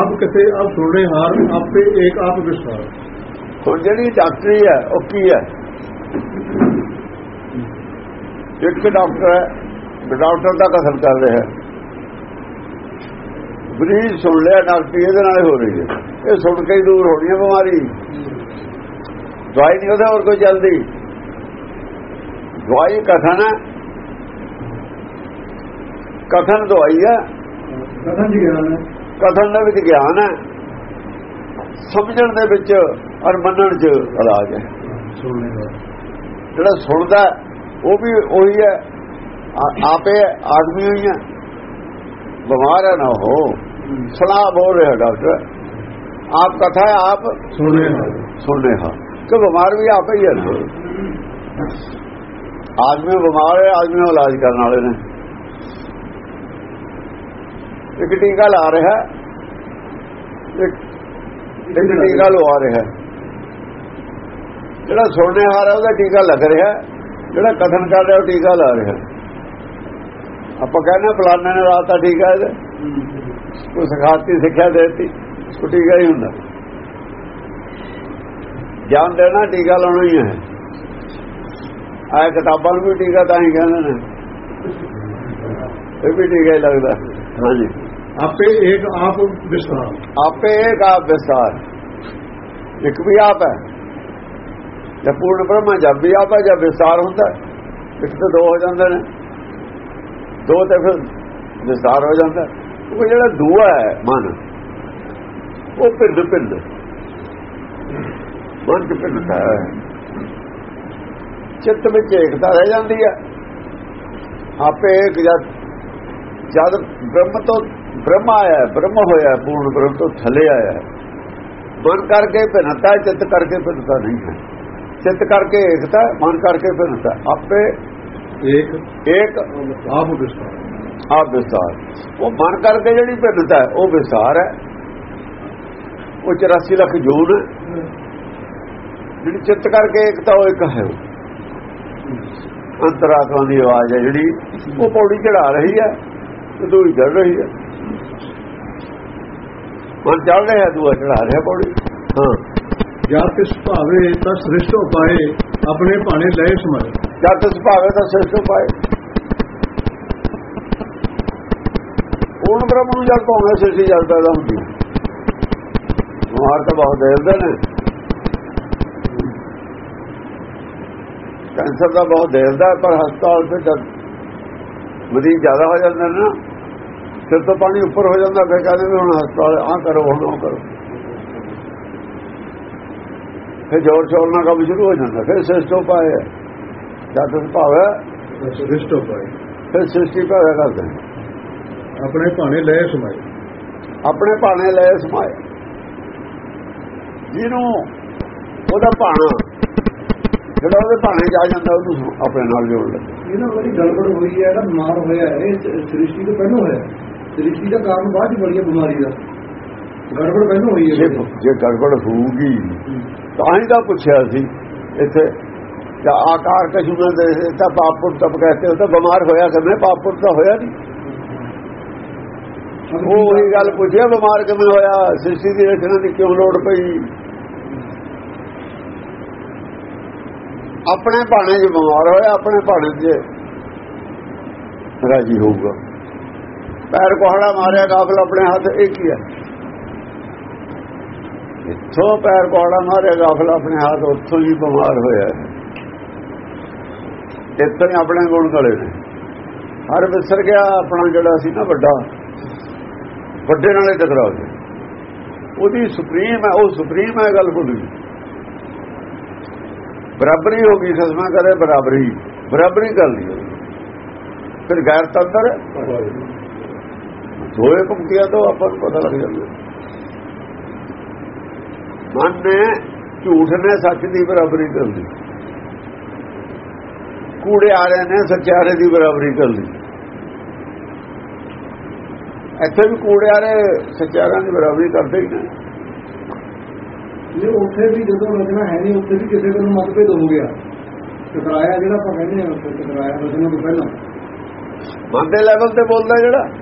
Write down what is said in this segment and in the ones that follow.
ਆਪ ਕਿਤੇ ਆਪ ਸੁਣਨੇ ਹਾਰ ਆਪੇ ਏਕ ਆਪ ਵਿਸਤਾਰ ਹੁਣ ਜਿਹੜੀ ਡਾਕਟਰੀ ਹੈ ਉਹ ਕੀ ਹੈ? ਇੱਕ ਡਾਕਟਰ ਹੈ ਡਾਕਟਰ ਦਾ ਕਸਰ ਕਰ ਰਿਹਾ ਹੈ। ਮਰੀਜ਼ ਸੁਣ ਲਿਆ ਡਾਕਟਰੀ ਇਹਦੇ ਨਾਲ ਹੋ ਰਹੀ ਹੈ। ਇਹ ਸੁਣ ਕੇ ਹੀ ਦੂਰ ਹੋਣੀ ਹੈ ਬਿਮਾਰੀ। ਦਵਾਈ ਨਹੀਂ ਉਹਦਾ ਹੋਰ ਕੋਈ ਜਲਦੀ ਦਵਾਈ ਕਥਨ ਹੈ। ਕਥਨ ਦਵਾਈ ਹੈ। ਕਥਨ ਜੀ ਗਿਆਨ ਹੈ। ਕਥਨ ਦੇ ਵਿੱਚ ਗਿਆਨ ਹੈ। ਸਮਝਣ ਦੇ ਵਿੱਚ ਔਰ ਮੰਨਣ 'ਚ ਇਲਾਜ ਹੈ। ਜਿਹੜਾ ਸੁਣਦਾ ਉਹ ਵੀ ਉਹੀ ਹੈ। ਆਪੇ ਆਦਮੀ ਹੋਈ ਹੈ। ਬਿਮਾਰ ਹੈ ਨਾ ਹੋ। ਸੁਣਾ ਬੋਲ ਰਿਹਾ ਡਾਕਟਰ। ਆਪ ਕਥਾ ਹੈ ਆਪ ਸੁਣਨੇ ਸੁਣਨੇ ਹਾਂ ਕਿ ਬਿਮਾਰ ਵੀ ਆਪੇ ਹੀ ਹੈ। ਆਦਮੀ ਬਿਮਾਰ ਹੈ ਆਦਮੀ ਨੂੰ ਇਲਾਜ ਕਰਨ ਵਾਲੇ ਨੇ। ਇੱਕ ਟੀਕਾ ਲਾ ਰਿਹਾ। ਇੱਕ ਟੀਕਾ ਲਵਾ ਰਿਹਾ। ਜਿਹੜਾ ਸੁਣਨੇ ਹਾਰਾ ਉਹਦਾ ਟੀਕਾ ਲੱਗ ਰਿਹਾ। ਜਿਹੜਾ ਕਥਨ ਕਰ ਰਿਹਾ ਉਹ ਟੀਕਾ ਲਾ ਰਿਹਾ। ਆਪਾਂ ਕਹਿੰਦੇ ਫਲਾਣੇ ਨੇ ਰਾਤਾ ਟੀਕਾ ਇਹਦੇ। ਕੋਈ ਸਿਖਾਤੀ ਸਿੱਖਿਆ ਦੇਤੀ। ਉਹ ਟੀਕਾ ਹੀ ਹੁੰਦਾ। ਗਿਆਨ ਦੇਣਾ ਟੀਕਾ ਲਾਉਣਾ ਹੀ ਹੈ। ਆਹ ਕਿਤਾਬਾਂ ਨੂੰ ਵੀ ਟੀਕਾ ਤਾਂ ਹੀ ਕਹਿੰਦੇ ਨੇ। ਇਹ ਵੀ ਟੀਕਾ ਹੀ ਲੱਗਦਾ। ਹਾਂਜੀ। ਆਪੇ ਏਕ ਆਪ ਵਿਸਤਾਰ। ਆਪੇ ਇੱਕ ਆਪ ਵਿਸਾਰ ਇੱਕ ਵੀ ਆਪ ਹੈ। ਜਦ ਪੂਰਨ ਬ੍ਰਹਮ ਜਦ ਵੀ ਆਪ ਹੈ ਜਦ ਵਿਸਾਰ ਹੁੰਦਾ ਇੱਕ ਤੋਂ ਦੋ ਹੋ ਜਾਂਦੇ ਨੇ। ਦੋ ਤੇ ਫਿਰ ਵਿਸਾਰ ਹੋ ਜਾਂਦਾ ਉਹ ਜਿਹੜਾ ਦੂਆ ਹੈ, ਮਨ, ਉਹ ਪਿੰਡ ਪਿੰਡ। ਮਨ ਚ ਪਿੰਡ ਹੈ। ਚਿੱਤ ਵਿੱਚ ਏਕਤਾ ਰਹਿ ਜਾਂਦੀ ਹੈ। ਆਪੇ ਇੱਕ ਜਦ ਜਦ ਬ੍ਰਹਮ ਤੋਂ ਬ੍ਰਹਮ ਆਇਆ ਬ੍ਰਹਮ ਹੋਇਆ ਪੂਰਨ ਬ੍ਰਹਮ ਤੋਂ ਥੱਲੇ ਆਇਆ ਮਨ ਕਰਕੇ ਭਿੰਨਤਾ ਚਿੱਤ ਕਰਕੇ ਭਿੰਨਤਾ ਨਹੀਂ ਹੈ। ਚਿੱਤ ਕਰਕੇ ਏਕਤਾ ਮਨ ਕਰਕੇ ਭਿੰਨਤਾ ਆਪੇ ਏਕ ਏਕ ਆਪ ਵਿਸਤਾਰ। ਆਪ ਵਿਸਾਰ ਉਹ ਮਨ ਕਰਕੇ ਜਿਹੜੀ ਭਿੰਨਤਾ ਹੈ ਉਹ ਵਿਸਾਰ ਹੈ। ਉਹ 84 ਲੱਖ ਜੂਨ। ਜਿਹੜੀ ਚਿੱਤ ਕਰਕੇ ਏਕਤਾ ਉਹ ਇੱਕ ਹੈ। ਅੰਤਰਾਤਮਾ ਦੀ ਆਵਾਜ਼ ਹੈ ਜਿਹੜੀ। ਉਹ ਪੌੜੀ ਚੜਾ ਰਹੀ ਹੈ ਤੇ ਦੂਈ ਚੜ ਰਹੀ ਹੈ। ਮਨ ਚੱਲ ਰਿਹਾ ਦੂਆ ਚੜਾ ਰਿਹਾ ਪੌੜੀ। ਹਾਂ। ਜਾਂ ਤਿਸ ਭਾਵੇ ਤਾਂ ਸ੍ਰਿਸ਼ਟ ਉਪਾਏ ਆਪਣੇ ਭਾਣੇ ਲੈ ਸਮਾਏ। ਜਦ ਤਿਸ ਭਾਵੇ ਤਾਂ ਸਿਰਸੋ ਪਾਏ ਪੂਰਨ ਬ੍ਰਹਮ ਨੂੰ ਜਦ ਪਾਉਣਾ ਸਿਰਸੀ ਜਦ ਪੈਦਾ ਹੁੰਦੀ ਹੈ। ਬਿਮਾਰ ਤਾਂ ਬਹੁਤ ਦੇਖਦੇ ਨੇ। ਕੈਂਸਰ ਦਾ ਬਹੁਤ ਦੇਖਦਾ ਹੈ, ਪਰ ਹਸਪਤਾਲ ਤੇ ਜਦ ਮਰੀਜ਼ ਜ਼ਿਆਦਾ ਹੋ ਜਾਂਦੇ ਨੇ ਨਾ ਸਿਰ ਤੋਂ ਪਾਣੀ ਉੱਪਰ ਹੋ ਜਾਂਦਾ ਫਿਰ ਕਹਿੰਦੇ ਵੀ ਹੁਣ ਹਸਪਤਾਲ ਆ ਕਰੋ ਹੁਣ ਉਹ ਕਰੋ। ਫਿਰ ਜ਼ੋਰ ਸ਼ੋਰ ਨਾਲ ਕੰਮ ਸ਼ੁਰੂ ਹੋ ਜਾਂਦਾ ਫਿਰ ਸਿਸਟਮ ਪਾਏ ਜਦ ਤੱਕ ਭਾਵੇਂ ਸ੍ਰਿਸ਼ਟ ਉਪਾਏ ਫਿਰ ਸ੍ਰਿਸ਼ਟੀ ਪੈਦਾ ਕਰਦੇ ਨੇ। ਆਪਣੇ ਭਾਣੇ ਲੈ ਸਮਾਏ। ਆਪਣੇ ਭਾਣੇ ਲੈ ਸਮਾਏ। ਜਿਹਨੂੰ ਉਹਦਾ ਭਾਣਾ ਜਿਹੜਾ ਉਹਦੇ ਭਾਣੇ ਜਾ ਜਾਂਦਾ ਉਹਨੂੰ ਆਪਣੇ ਨਾਲ ਜੋੜ ਲੈਂਦਾ। ਇਹਨਾਂ ਵਾਲੀ ਗੜਬੜ ਹੋਈ ਹੈ ਇਹਦਾ ਬਿਮਾਰ ਹੋਇਆ ਇਹ ਸ੍ਰਿਸ਼ਟੀ ਤੋਂ ਪਹਿਲਾਂ ਹੋਇਆ। ਸ੍ਰਿਸ਼ਟੀ ਦਾ ਕਾਰਨ ਬਾਅਦ ਹੈ ਬਿਮਾਰੀ ਦਾ। ਗੜਬੜ ਪਹਿਲਾਂ ਹੋਈ ਹੈ ਜੇ ਜੇ ਗੜਬੜ ਹੋਊਗੀ ਤਾਂ ਹੀ ਤਾਂ ਪੁੱਛਿਆ ਸੀ ਇੱਥੇ। ਜਾਂ ਆਕਾਰ ਕਸ਼ੂ ਨਾ ਦੇ ਤਾਂ ਪਾਪੁਰ ਤਪ ਕਹਤੇ ਹੋ ਤਾਂ ਬਿਮਾਰ ਹੋਇਆ ਕਿਵੇਂ ਪਾਪੁਰ ਤਾਂ ਹੋਇਆ ਨਹੀਂ ਉਹ ਉਹੀ ਗੱਲ ਪੁੱਛਿਆ ਬਿਮਾਰ ਕਿਵੇਂ ਹੋਇਆ? ਸ੍ਰਿਸ਼ਟੀ ਦੀ ਰਚਨਾ ਦੀ ਕਿਉਂ ਲੋੜ ਪਈ? ਆਪਣੇ ਭਾਣੇ 'ਚ ਬਿਮਾਰ ਹੋਇਆ ਆਪਣੇ ਭਾਣੇ 'ਚ ਰਾਜੀ ਹੋਊਗਾ। ਪੈਰ ਕੋਹੜਾ ਮਾਰਿਆ ਕਾਫਲ ਆਪਣੇ ਹੱਥ ਇੱਕ ਹੀ ਹੈ। ਇੱਥੋਂ ਪੈਰ ਕੋਹੜਾ ਮਾਰਿਆ ਕਾਫਲ ਆਪਣੇ ਹੱਥ ਉੱਥੋਂ ਹੀ ਬਿਮਾਰ ਹੋਇਆ ਹੈ। ਇੱਥੋਂ ਹੀ ਆਪਣੇ ਗੁਣ ਗਲੇ ਨੇ। ਹਰ ਵਿਸਰ ਗਿਆ, ਆਪਣਾ ਜਿਹੜਾ ਸੀ ਨਾ ਵੱਡਾ, ਵੱਡੇ ਨਾਲੇ ਟਕਰਾ ਗਿਆ ਉਹਦੀ ਸੁਪਰੀਮ ਹੈ, ਉਹ ਸੁਪਰੀਮ ਹੈ ਗੱਲ ਭੁੱਲ ਗਈ। ਬਰਾਬਰੀ ਹੋ ਗਈ ਖਸਮਾ ਕਰੇ, ਬਰਾਬਰੀ। ਬਰਾਬਰੀ ਕਰ ਲਈ ਉਹਨੇ। ਫਿਰ ਗੈਰ ਤੰਦਰ ਦੋਏ ਪੰਕਤੀਆਂ ਤੋਂ ਆਪਾਂ ਨੂੰ ਪਤਾ ਲੱਗ ਜਾਂਦਾ। ਮਨ ਨੇ ਝੂਠ ਨੇ ਸੱਚ ਦੀ ਬਰਾਬਰੀ ਕਰ ਲਈ ਕੂੜੇ ਆ ਰਹੇ ਨੇ ਸੱਚਾਰੇ ਦੀ ਬਰਾਬਰੀ ਕਰ ਲਈ ਇੱਥੇ ਵੀ ਕੂੜੇ ਆ ਰਹੇ ਸੱਚਾਰਿਆਂ ਦੀ ਬਰਾਬਰੀ ਕਰਦੇ ਹੀ ਨੇ। ਇਹ ਉੱਥੇ ਵੀ ਜਦੋਂ ਰਚਨਾ ਹੈ ਨਹੀਂ ਉੱਥੇ ਵੀ ਕਿਸੇ ਕੋਲ ਮਤਭੇਦ ਹੋ ਗਿਆ। ਟਕਰਾਇਆ ਜਿਹੜਾ ਆਪਾਂ ਕਹਿੰਦੇ ਆ ਟਕਰਾਇਆ ਰਚਨਾ ਤੋਂ ਪਹਿਲਾਂ। ਮਨ ਦੇ ਲੈਵਲ ਤੇ ਬੋਲਦਾ ਜਿਹੜਾ।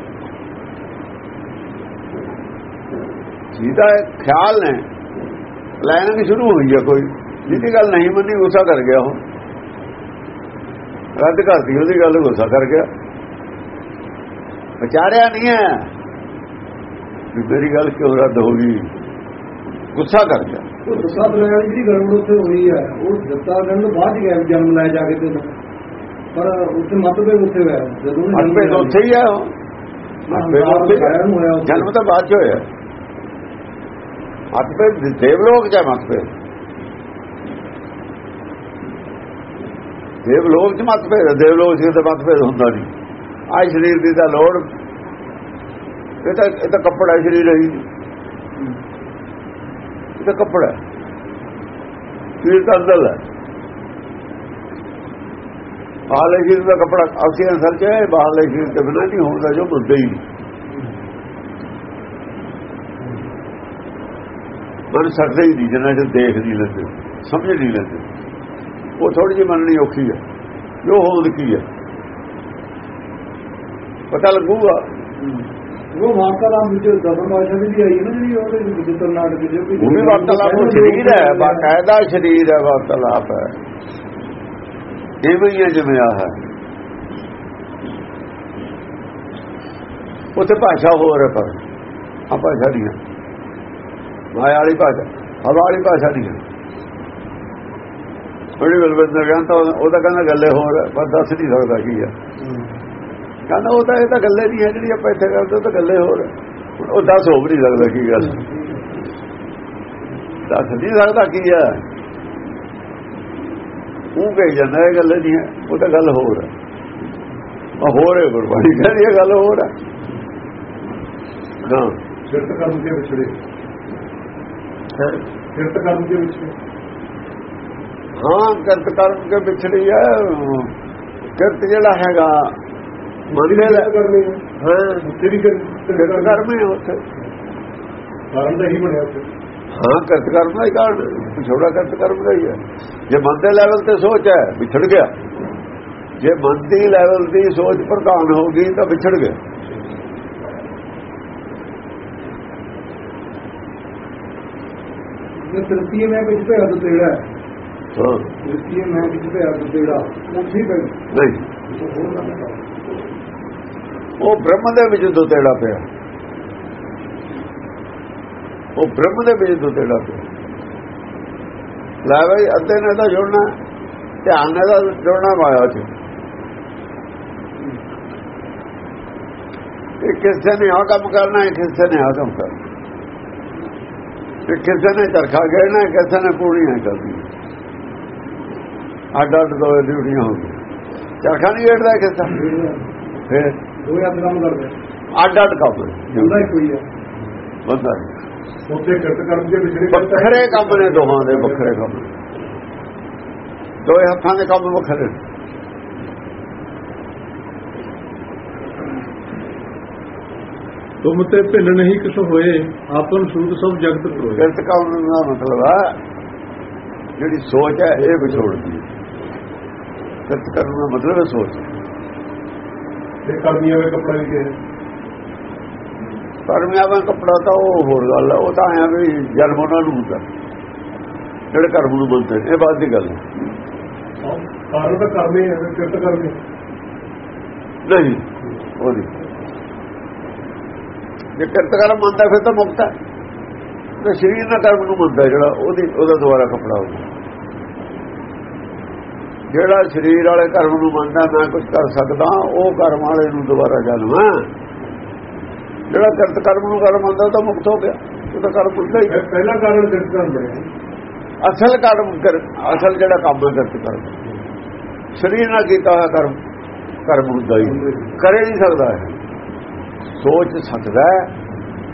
ਜਿਹਦਾ ਖਿਆਲ ਨੇ। ਪਲੈਨਿੰਗ ਸ਼ੁਰੂ ਹੋਈ ਹੈ ਕੋਈ। ਜਿਹਦੀ ਗੱਲ ਨਹੀਂ ਮੰਨੀ ਗੁੱਸਾ ਕਰ ਗਿਆ ਉਹ। ਰੱਦ ਕਰਤੀ ਉਹਦੀ ਗੱਲ ਗੁੱਸਾ ਕਰ ਗਿਆ। ਵਿਚਾਰਿਆ ਨਹੀਂ ਹੈ ਵੀ ਮੇਰੀ ਗੱਲ ਕਿਉਂ ਰੱਦ ਹੋ ਗਈ। ਗੁੱਸਾ ਕਰ ਗਿਆ। ਉਹ ਦਸਾਂ ਦਰਿਆ ਦੀ ਗੜਬੜ ਉੱਥੇ ਹੋਈ ਹੈ ਉਹ ਦਿੱਤਾ ਕਰਨ ਤੋਂ ਬਾਅਦ ਗਿਆ ਜਨਮ ਲੈ ਜਾ ਕੇ ਤੇ ਪਰ ਉੱਥੇ ਮਤਭੇਦ ਉੱਥੇ ਹੋਇਆ ਜਦੋਂ। ਉੱਥੇ ਹੀ ਹੈ ਉਹ। ਮਤਭੇਦ ਉੱਥੇ ਹੀ ਹੈ। ਹੋਇਆ ਉੱਥੇ। ਜਨਮ ਤਾਂ ਬਾਅਦ ਚ ਹੋਇਆ। ਮਤਭੇਦ ਦੇਵਲੋਕ ਜਾਂ ਮਤਭੇਦ ਦੇਵਲੋਕ ਚ ਮਤਭੇਦ ਹੈ, ਦੇਵਲੋਕ ਚ ਤਾਂ ਮਤਭੇਦ ਹੁੰਦਾ ਨਹੀਂ। ਆ ਸਰੀਰ ਦੀ ਤਾਂ ਲੋੜ। ਇਹ ਤਾਂ ਇਹ ਤਾਂ ਕੱਪੜਾ ਸਰੀਰ ਹੀ ਇਹ ਤਾਂ ਕੱਪੜਾ ਸਰੀਰ ਤਾਂ ਅੰਦਰ ਹੈ। ਬਾਹਰਲੇ ਸਰੀਰ ਦਾ ਕੱਪੜਾ ਅਸੀਂ ਅਸਲ ਚ ਬਾਹਰਲੇ ਸਰੀਰ ਤੇ ਬਿਨਾਂ ਨਹੀਂ ਹੁੰਦਾ ਜੋ ਮੁੱਦੇ ਹੀ ਮਨ ਸਕਦੇ ਹੀ ਨਹੀਂ ਜਿੰਨਾ ਚਿਰ ਦੇਖ ਨਹੀਂ ਲੈਂਦੇ ਸਮਝ ਨਹੀਂ ਲੈਂਦੇ। ਉਹ ਥੋੜੀ ਜਿਹੀ ਮੰਨਣੀ ਔਖੀ ਹੈ ਜੋ ਹੋਂਦ ਕੀ ਹੈ ਪਤਾ ਲੱਗੂਗਾ। ਉਹ ਵਾਰਤਾਲਾਪ ਵਿੱਚ ਦਸਮ ਦੀ ਵੀ ਆਈ ਹੈ ਨਾ ਜਿਹੜੀ ਉਹਦੇ ਵਿੱਚ ਕਰਨਾਟਕ ਜੋ ਵੀ ਉਹ ਵੀ ਵਾਰਤਾਲਾਪ ਉਹ ਸਰੀਰ ਹੈ ਬਾਕਾਇਦਾ ਸਰੀਰ ਹੈ ਵਾਰਤਾਲਾਪ ਹੈ। ਇਵੇਂ ਹੀ ਹੈ ਜਿਵੇਂ ਆ ਹੈ। ਉੱਥੇ ਭਾਸ਼ਾ ਹੋਰ ਹੈ ਪਰ ਆ ਭਾਸ਼ਾ ਨਹੀਂ ਮਾਇਆ ਵਾਲੀ ਭਾਸ਼ਾ ਹਵਾ ਵਾਲੀ ਭਾਸ਼ਾ ਨਹੀਂ ਹੈ। ਬੜੀ ਬਲਵੰਦਰ ਕਹਿੰਦਾ ਉਹ ਤਾਂ ਕਹਿੰਦਾ ਗੱਲੇ ਹੋਰ ਹੈ, ਪਰ ਦੱਸ ਨਹੀਂ ਸਕਦਾ ਕੀ ਹੈ। ਕਹਿੰਦਾ ਉਹ ਤਾਂ ਇਹ ਤਾਂ ਗੱਲੇ ਨਹੀਂ ਹੈ ਜਿਹੜੀ ਆਪਾਂ ਇੱਥੇ ਕਰਦੇ ਉਹ ਤਾਂ ਗੱਲੇ ਹੋਰ ਉਹ ਦੱਸ ਹੋ ਨਹੀਂ ਸਕਦਾ ਕੀ ਗੱਲ। ਦੱਸ ਨਹੀਂ ਸਕਦਾ ਕੀ ਹੈ। ਉਹ ਕਹੀ ਜਾਂਦਾ ਇਹ ਗੱਲ ਨਹੀਂ ਹੈ ਉਹ ਤਾਂ ਗੱਲ ਹੋਰ ਹੈ। ਉਹ ਹੋਰ ਹੈ ਗੁਰਬਾਣੀ ਕਹਿੰਦੀ ਇਹ ਗੱਲ ਹੋਰ ਹੈ। ਹਾਂ। ਕਿਰਤ ਕਰਮ ਕੇ ਵਿਛੜੇ ਕਿਰਤ ਕਰਮ ਕੇ ਵਿਛੜੇ ਹਾਂ ਕਿਰਤ ਕਰਮ ਕੇ ਵਿਛੜੀ ਹੈ। ਕਿਰਤ ਜਿਹੜਾ ਹੈਗਾ ਮੰਨਦੇ ਕਰਨੀ ਹੈ। ਉੱਥੇ ਵੀ ਕਿਰਤ ਕਰਮ ਹੈ ਉੱਥੇ। ਕਾਰਨ ਦਾ ਹੀ ਬਣਿਆ ਉੱਥੇ। ਹਾਂ ਕਿਰਤ ਕਰਮ ਦਾ ਹੀ ਕਾਰਨ ਛੋੜਾ ਕਿਰਤ ਕਰਮ ਦਾ ਹੀ ਹੈ। ਜੇ ਮਨ ਦੇ ਲੈਵਲ ਤੇ ਸੋਚ ਹੈ ਵਿਛੜ ਗਿਆ। ਜੇ ਮਨ ਦੀ ਲੈਵਲ ਦੀ ਸੋਚ ਪ੍ਰਧਾਨ ਹੋ ਗਈ ਤਾਂ ਵਿਛੜ ਗਿਆ। ਇਹ ਤ੍ਰਿਤੀਏ ਮੈਂ ਵਿੱਚ ਭਿਆ ਤੋਂ ਤੇੜਾ ਹਾਂ। ਤ੍ਰਿਤੀਏ ਮੈਂ ਵਿੱਚ ਭਿਆ ਤੋਂ ਤੇੜਾ ਉਹ ਨਹੀਂ। ਬ੍ਰਹਮ ਦੇ ਵਿੱਚ ਤੇੜਾ ਪਿਆ। ਉਹ ਬ੍ਰਹਮ ਦੇ ਵਿੱਚ ਤੇੜਾ ਪਿਆ। ਲੈ ਬਈ ਅੱਧੇ ਨੇ ਤਾਂ ਜੁੜਨਾ ਧਿਆਨ ਨੇ ਤਾਂ ਜੁੜਨਾ ਮਾਇਆ ਚ। ਇਹ ਕਿਸੇ ਨੇ ਆ ਕੰਮ ਕਰਨਾ ਹੈ ਕਿਸੇ ਨੇ ਆ ਕੰਮ ਕਰਨਾ। ਤੇ ਕਿਸੇ ਨੇ ਚਰਖਾ ਗੇੜਨਾ ਕਿਸੇ ਨੇ ਪੂੜੀਆਂ ਕਰਨੀ ਅੱਡ ਅੱਡ ਦੋ ਡਿਊਟੀਆਂ ਹੋ ਗਈਆਂ। ਚਰਖਾ ਨਹੀਂ ਗੇੜਦਾ ਕਿਸੇ ਫਿਰ ਉਹ ਯਾਦ ਕੰਮ ਕਰਦੇ ਅੱਡ ਅੱਡ ਕੰਮ ਹੁੰਦਾ ਕੋਈ ਹੈ। ਬੰਦਾ ਉੱਥੇ ਕਿਰਤ ਕਰਮ ਕੇ ਹੈ। ਵੱਖਰੇ ਕੰਮ ਨੇ ਦੋਹਾਂ ਦੇ ਵੱਖਰੇ ਕੰਮ ਦੋਏ ਹੱਥਾਂ ਦੇ ਕੰਮ ਵੱਖਰੇ ਨੇ। ਤੁਮ ਤੇ ਭਿੰਨ ਨਹੀਂ ਕਿਸ ਹੋਏ ਆਪਨ ਸੂਤ ਸਭ ਜਗਤ ਪ੍ਰੋਏ ਕਿਰਤ ਕੰਮ ਦਾ ਮਤਲਬ ਹੈ ਜਿਹੜੀ ਸੋਚ ਹੈ ਇਹ ਵਿਛੋੜਦੀ ਕਿਰਤ ਕਰਨ ਦਾ ਮਤਲਬ ਹੈ ਸੋਚ। ਤੇ ਕਰਮੀਆਂ ਵੇ ਕੱਪੜਾ ਵੀ ਕੇ ਪਰ ਮੈਂ ਆਪਣਾ ਕੱਪੜਾ ਤਾਂ ਉਹ ਹੋਰ ਗੱਲ ਹੈ ਉਹ ਤਾਂ ਆਇਆ ਵੀ ਜਨਮ ਉਹਨਾਂ ਨੂੰ ਹੁੰਦਾ। ਜਿਹੜੇ ਕਰਮ ਨੂੰ ਨੇ, ਇਹ ਬਾਤ ਦੀ ਗੱਲ ਹੈ। ਕਾਰਨ ਤਾਂ ਕਰਮੇ ਹੈ ਕਿਰਤ ਕਰਮੇ ਨਹੀਂ ਉਹ ਨਹੀਂ। ਜੇ ਕਿਰਤ ਕਰਮ ਮੰਨਦਾ ਫਿਰ ਤਾਂ ਮੁਕਤ ਹੈ। ਤੇ ਸਰੀਰ ਨਾਲ ਕਰਮ ਨੂੰ ਮੰਨਦਾ ਜਿਹੜਾ ਉਹਦੀ ਉਹਦਾ ਦੁਆਰਾ ਕਪੜਾ ਹੋਊਗਾ। ਜਿਹੜਾ ਸਰੀਰ ਵਾਲੇ ਕਰਮ ਨੂੰ ਮੰਨਦਾ ਮੈਂ ਕੁਝ ਕਰ ਸਕਦਾ ਉਹ ਕਰਮ ਵਾਲੇ ਨੂੰ ਦੁਬਾਰਾ ਜਨਮ ਜਿਹੜਾ ਕਿਰਤ ਕਰਮ ਨੂੰ ਕਰਮ ਮੰਨਦਾ ਤਾਂ ਮੁਕਤ ਹੋ ਗਿਆ। ਉਹ ਤਾਂ ਕਰਮ ਹੁੰਦਾ ਹੀ ਪਹਿਲਾ ਕਾਰਨ ਕਿਰਤ ਕਰਮ ਬਣਿਆ ਅਸਲ ਕਰਮ ਕਰ ਅਸਲ ਜਿਹੜਾ ਕੰਮ ਹੈ ਕਿਰਤ ਕਰਮ। ਸਰੀਰ ਨਾਲ ਕੀਤਾ ਹੋਇਆ ਕਰਮ ਕਰਮ ਹੁੰਦਾ ਹੀ ਕਰੇ ਨਹੀਂ ਸਕਦਾ ਹੈ। ਸੋਚ ਸਕਦਾ ਹੈ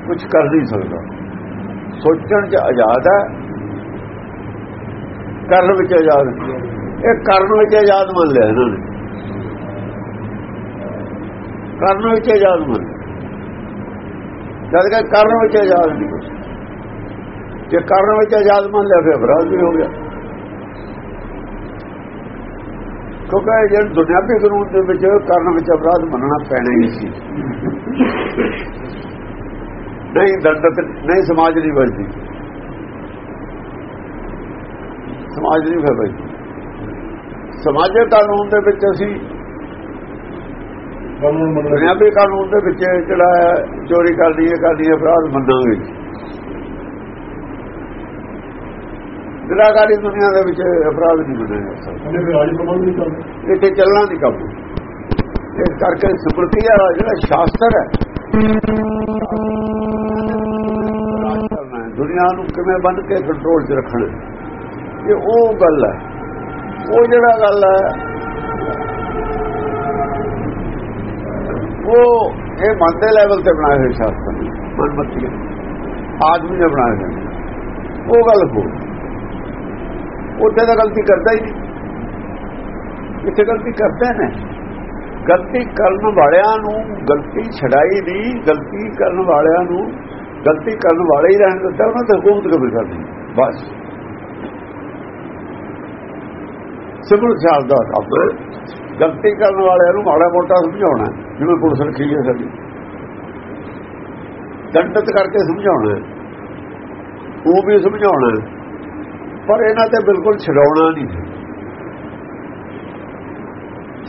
ਕੁਝ ਕਰ ਨਹੀਂ ਸਕਦਾ। ਸੋਚਣ ਚ ਆਜ਼ਾਦ ਹੈ, ਕਰਨ ਵਿੱਚ ਆਜ਼ਾਦ ਇਹ ਕਰਨ ਵਿੱਚ ਆਜ਼ਾਦ ਮੰਨ ਲਿਆ ਇਹਨਾਂ ਨੇ। ਕਰਨ ਵਿੱਚ ਆਜ਼ਾਦ ਮੰਨ ਲਿਆ। ਜਦ ਕਿ ਕਰਨ ਵਿੱਚ ਆਜ਼ਾਦ ਨਹੀਂ ਕੁਛ ਜੇ ਕਰਨ ਵਿੱਚ ਆਜ਼ਾਦ ਮੰਨ ਲਿਆ, ਫਿਰ ਅਪਰਾਧ ਵੀ ਹੋ ਗਿਆ। ਕਿਉਂਕਿ ਜਿਹੜੇ ਦੁਨਿਆਵੀ ਕਾਨੂੰਨ ਦੇ ਵਿੱਚ ਕਰਨ ਵਿੱਚ ਅਪਰਾਧ ਮੰਨਣਾ ਪੈਣਾ ਹੀ ਸੀ। ਨਹੀਂ ਦੰਡਤ ਨਹੀਂ ਸਮਾਜ ਨਹੀਂ ਵਜਦੀ। ਸਮਾਜ ਨਹੀਂ ਫਿਰ ਵਜਦੀ। ਸਮਾਜਿਕ ਕਾਨੂੰਨ ਦੇ ਵਿੱਚ ਅਸੀਂ ਦੁਨਿਆਵੀ ਕਾਨੂੰਨ ਦੇ ਵਿੱਚ ਜਿਹੜਾ ਚੋਰੀ ਕਰਦੀ ਹੈ ਕਰਦੀ ਹੈ ਅਪਰਾਧ ਮੰਨਾਂਗੇ। ਨਿਰਾਕਾਰੀ ਦੁਨੀਆ ਦੇ ਵਿੱਚ ਅਪਰਾਧ ਨਹੀਂ ਕਰਦਾ ਇੱਥੇ ਚੱਲਣਾ ਨਹੀਂ ਕੰਮ। ਇਸ ਕਰਕੇ ਸੁਪਰਤੀ ਵਾਲਾ ਜਿਹੜਾ ਸ਼ਾਸਤਰ ਹੈ। ਰਾਜ ਦੁਨੀਆ ਨੂੰ ਕਿਵੇਂ ਬੰਦ ਕੇ ਕੰਟਰੋਲ 'ਚ ਰੱਖਣਾ ਇਹ ਉਹ ਗੱਲ ਹੈ। ਉਹ ਜਿਹੜਾ ਗੱਲ ਹੈ ਉਹ ਇਹ ਮਨ ਦੇ ਲੈਵਲ ਤੇ ਬਣਾਏ ਹੋਏ ਸ਼ਾਸਤਰ ਨੇ, ਮਨਮਤੀ ਆਦਮੀ ਨੇ ਬਣਾਏ ਹੋਏ ਨੇ। ਉਹ ਗੱਲ ਹੋ ਉੱਥੇ ਤਾਂ ਗਲਤੀ ਕਰਦਾ ਹੀ ਨਹੀਂ। ਇੱਥੇ ਗਲਤੀ ਕਰਦੇ ਨੇ। ਗਲਤੀ ਕਰਨ ਵਾਲਿਆਂ ਨੂੰ ਗਲਤੀ ਛਡਾਈ ਦੀ, ਗਲਤੀ ਕਰਨ ਵਾਲਿਆਂ ਨੂੰ ਗਲਤੀ ਕਰਨ ਵਾਲੇ ਹੀ ਰਹਿਣ ਦਿੱਤਾ, ਉਹਨਾਂ ਤੇ ਹਕੂਮਤ ਕਬਰ ਕਰਦੀ? ਬਸ। ਸਿਵਲ ਸਿਆਸਤ ਦਾ ਕੰਮ ਗਲਤੀ ਕਰਨ ਵਾਲਿਆਂ ਨੂੰ ਮਾੜਾ ਮੋਟਾ ਸਮਝਾਉਣਾ ਜਿਵੇਂ ਪੁਲਿਸ ਰੱਖੀ ਹੈ ਸਾਡੀ। ਦੰਡਤ ਕਰਕੇ ਸਮਝਾਉਣਾ ਉਹ ਵੀ ਸਮਝਾਉਣਾ ਪਰ ਇਹਨਾਂ ਤੇ ਬਿਲਕੁਲ ਛਡਾਉਣਾ ਨਹੀਂ ਹੈ।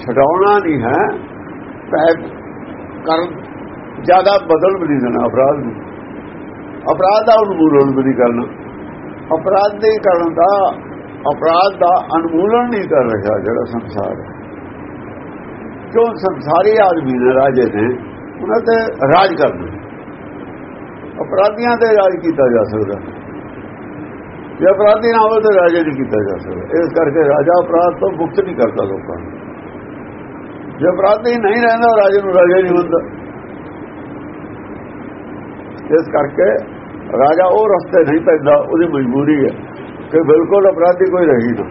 ਛਡਾਉਣਾ ਨਹੀਂ ਹੈ ਪੈ ਕਰਨ ਜ਼ਿਆਦਾ ਬਦਲ ਵੀ ਨਹੀਂ ਦੇਣਾ ਅਪਰਾਧ ਨੂੰ। ਅਪਰਾਧ ਦਾ ਉਨਮੂਲਨ ਵੀ ਨਹੀਂ ਕਰਨਾ। ਅਪਰਾਧ ਦੇ ਕਰਨ ਦਾ, ਅਪਰਾਧ ਦਾ ਅਨਮੂਲਨ ਨਹੀਂ ਕਰ ਰਿਹਾ ਜਿਹੜਾ ਸੰਸਾਰ ਹੈ। ਕਿਉਂ ਸੰਸਾਰੀ ਆਦਮੀ ਨੇ, ਰਾਜੇ ਨੇ, ਉਹਨਾਂ ਤੇ ਰਾਜ ਕਰਨਾ ਅਪਰਾਧੀਆਂ ਤੇ ਰਾਜ ਕੀਤਾ ਜਾ ਸਕਦਾ। ਜੇ ਅਪਰਾਧੀ ਨਾ ਹੋਵੇ ਤਾਂ ਰਾਜੇ ਨਹੀਂ ਕੀਤਾ ਜਾ ਸਕਦਾ। ਇਸ ਕਰਕੇ ਰਾਜਾ ਅਪਰਾਧ ਤੋਂ ਮੁਕਤ ਨਹੀਂ ਕਰਦਾ ਲੋਕਾਂ ਨੂੰ। ਜੇ ਅਪਰਾਧੀ ਨਹੀਂ ਰਹਿੰਦਾ ਰਾਜੇ ਨੂੰ ਰਾਜਾ ਨਹੀਂ ਹੁੰਦਾ। ਇਸ ਕਰਕੇ ਰਾਜਾ ਉਹ ਰਸਤੇ ਨਹੀਂ ਪੈਂਦਾ ਉਹਦੀ ਮਜਬੂਰੀ ਹੈ ਕਿ ਬਿਲਕੁਲ ਅਪਰਾਧੀ ਕੋਈ ਰਹੀ ਨਾ।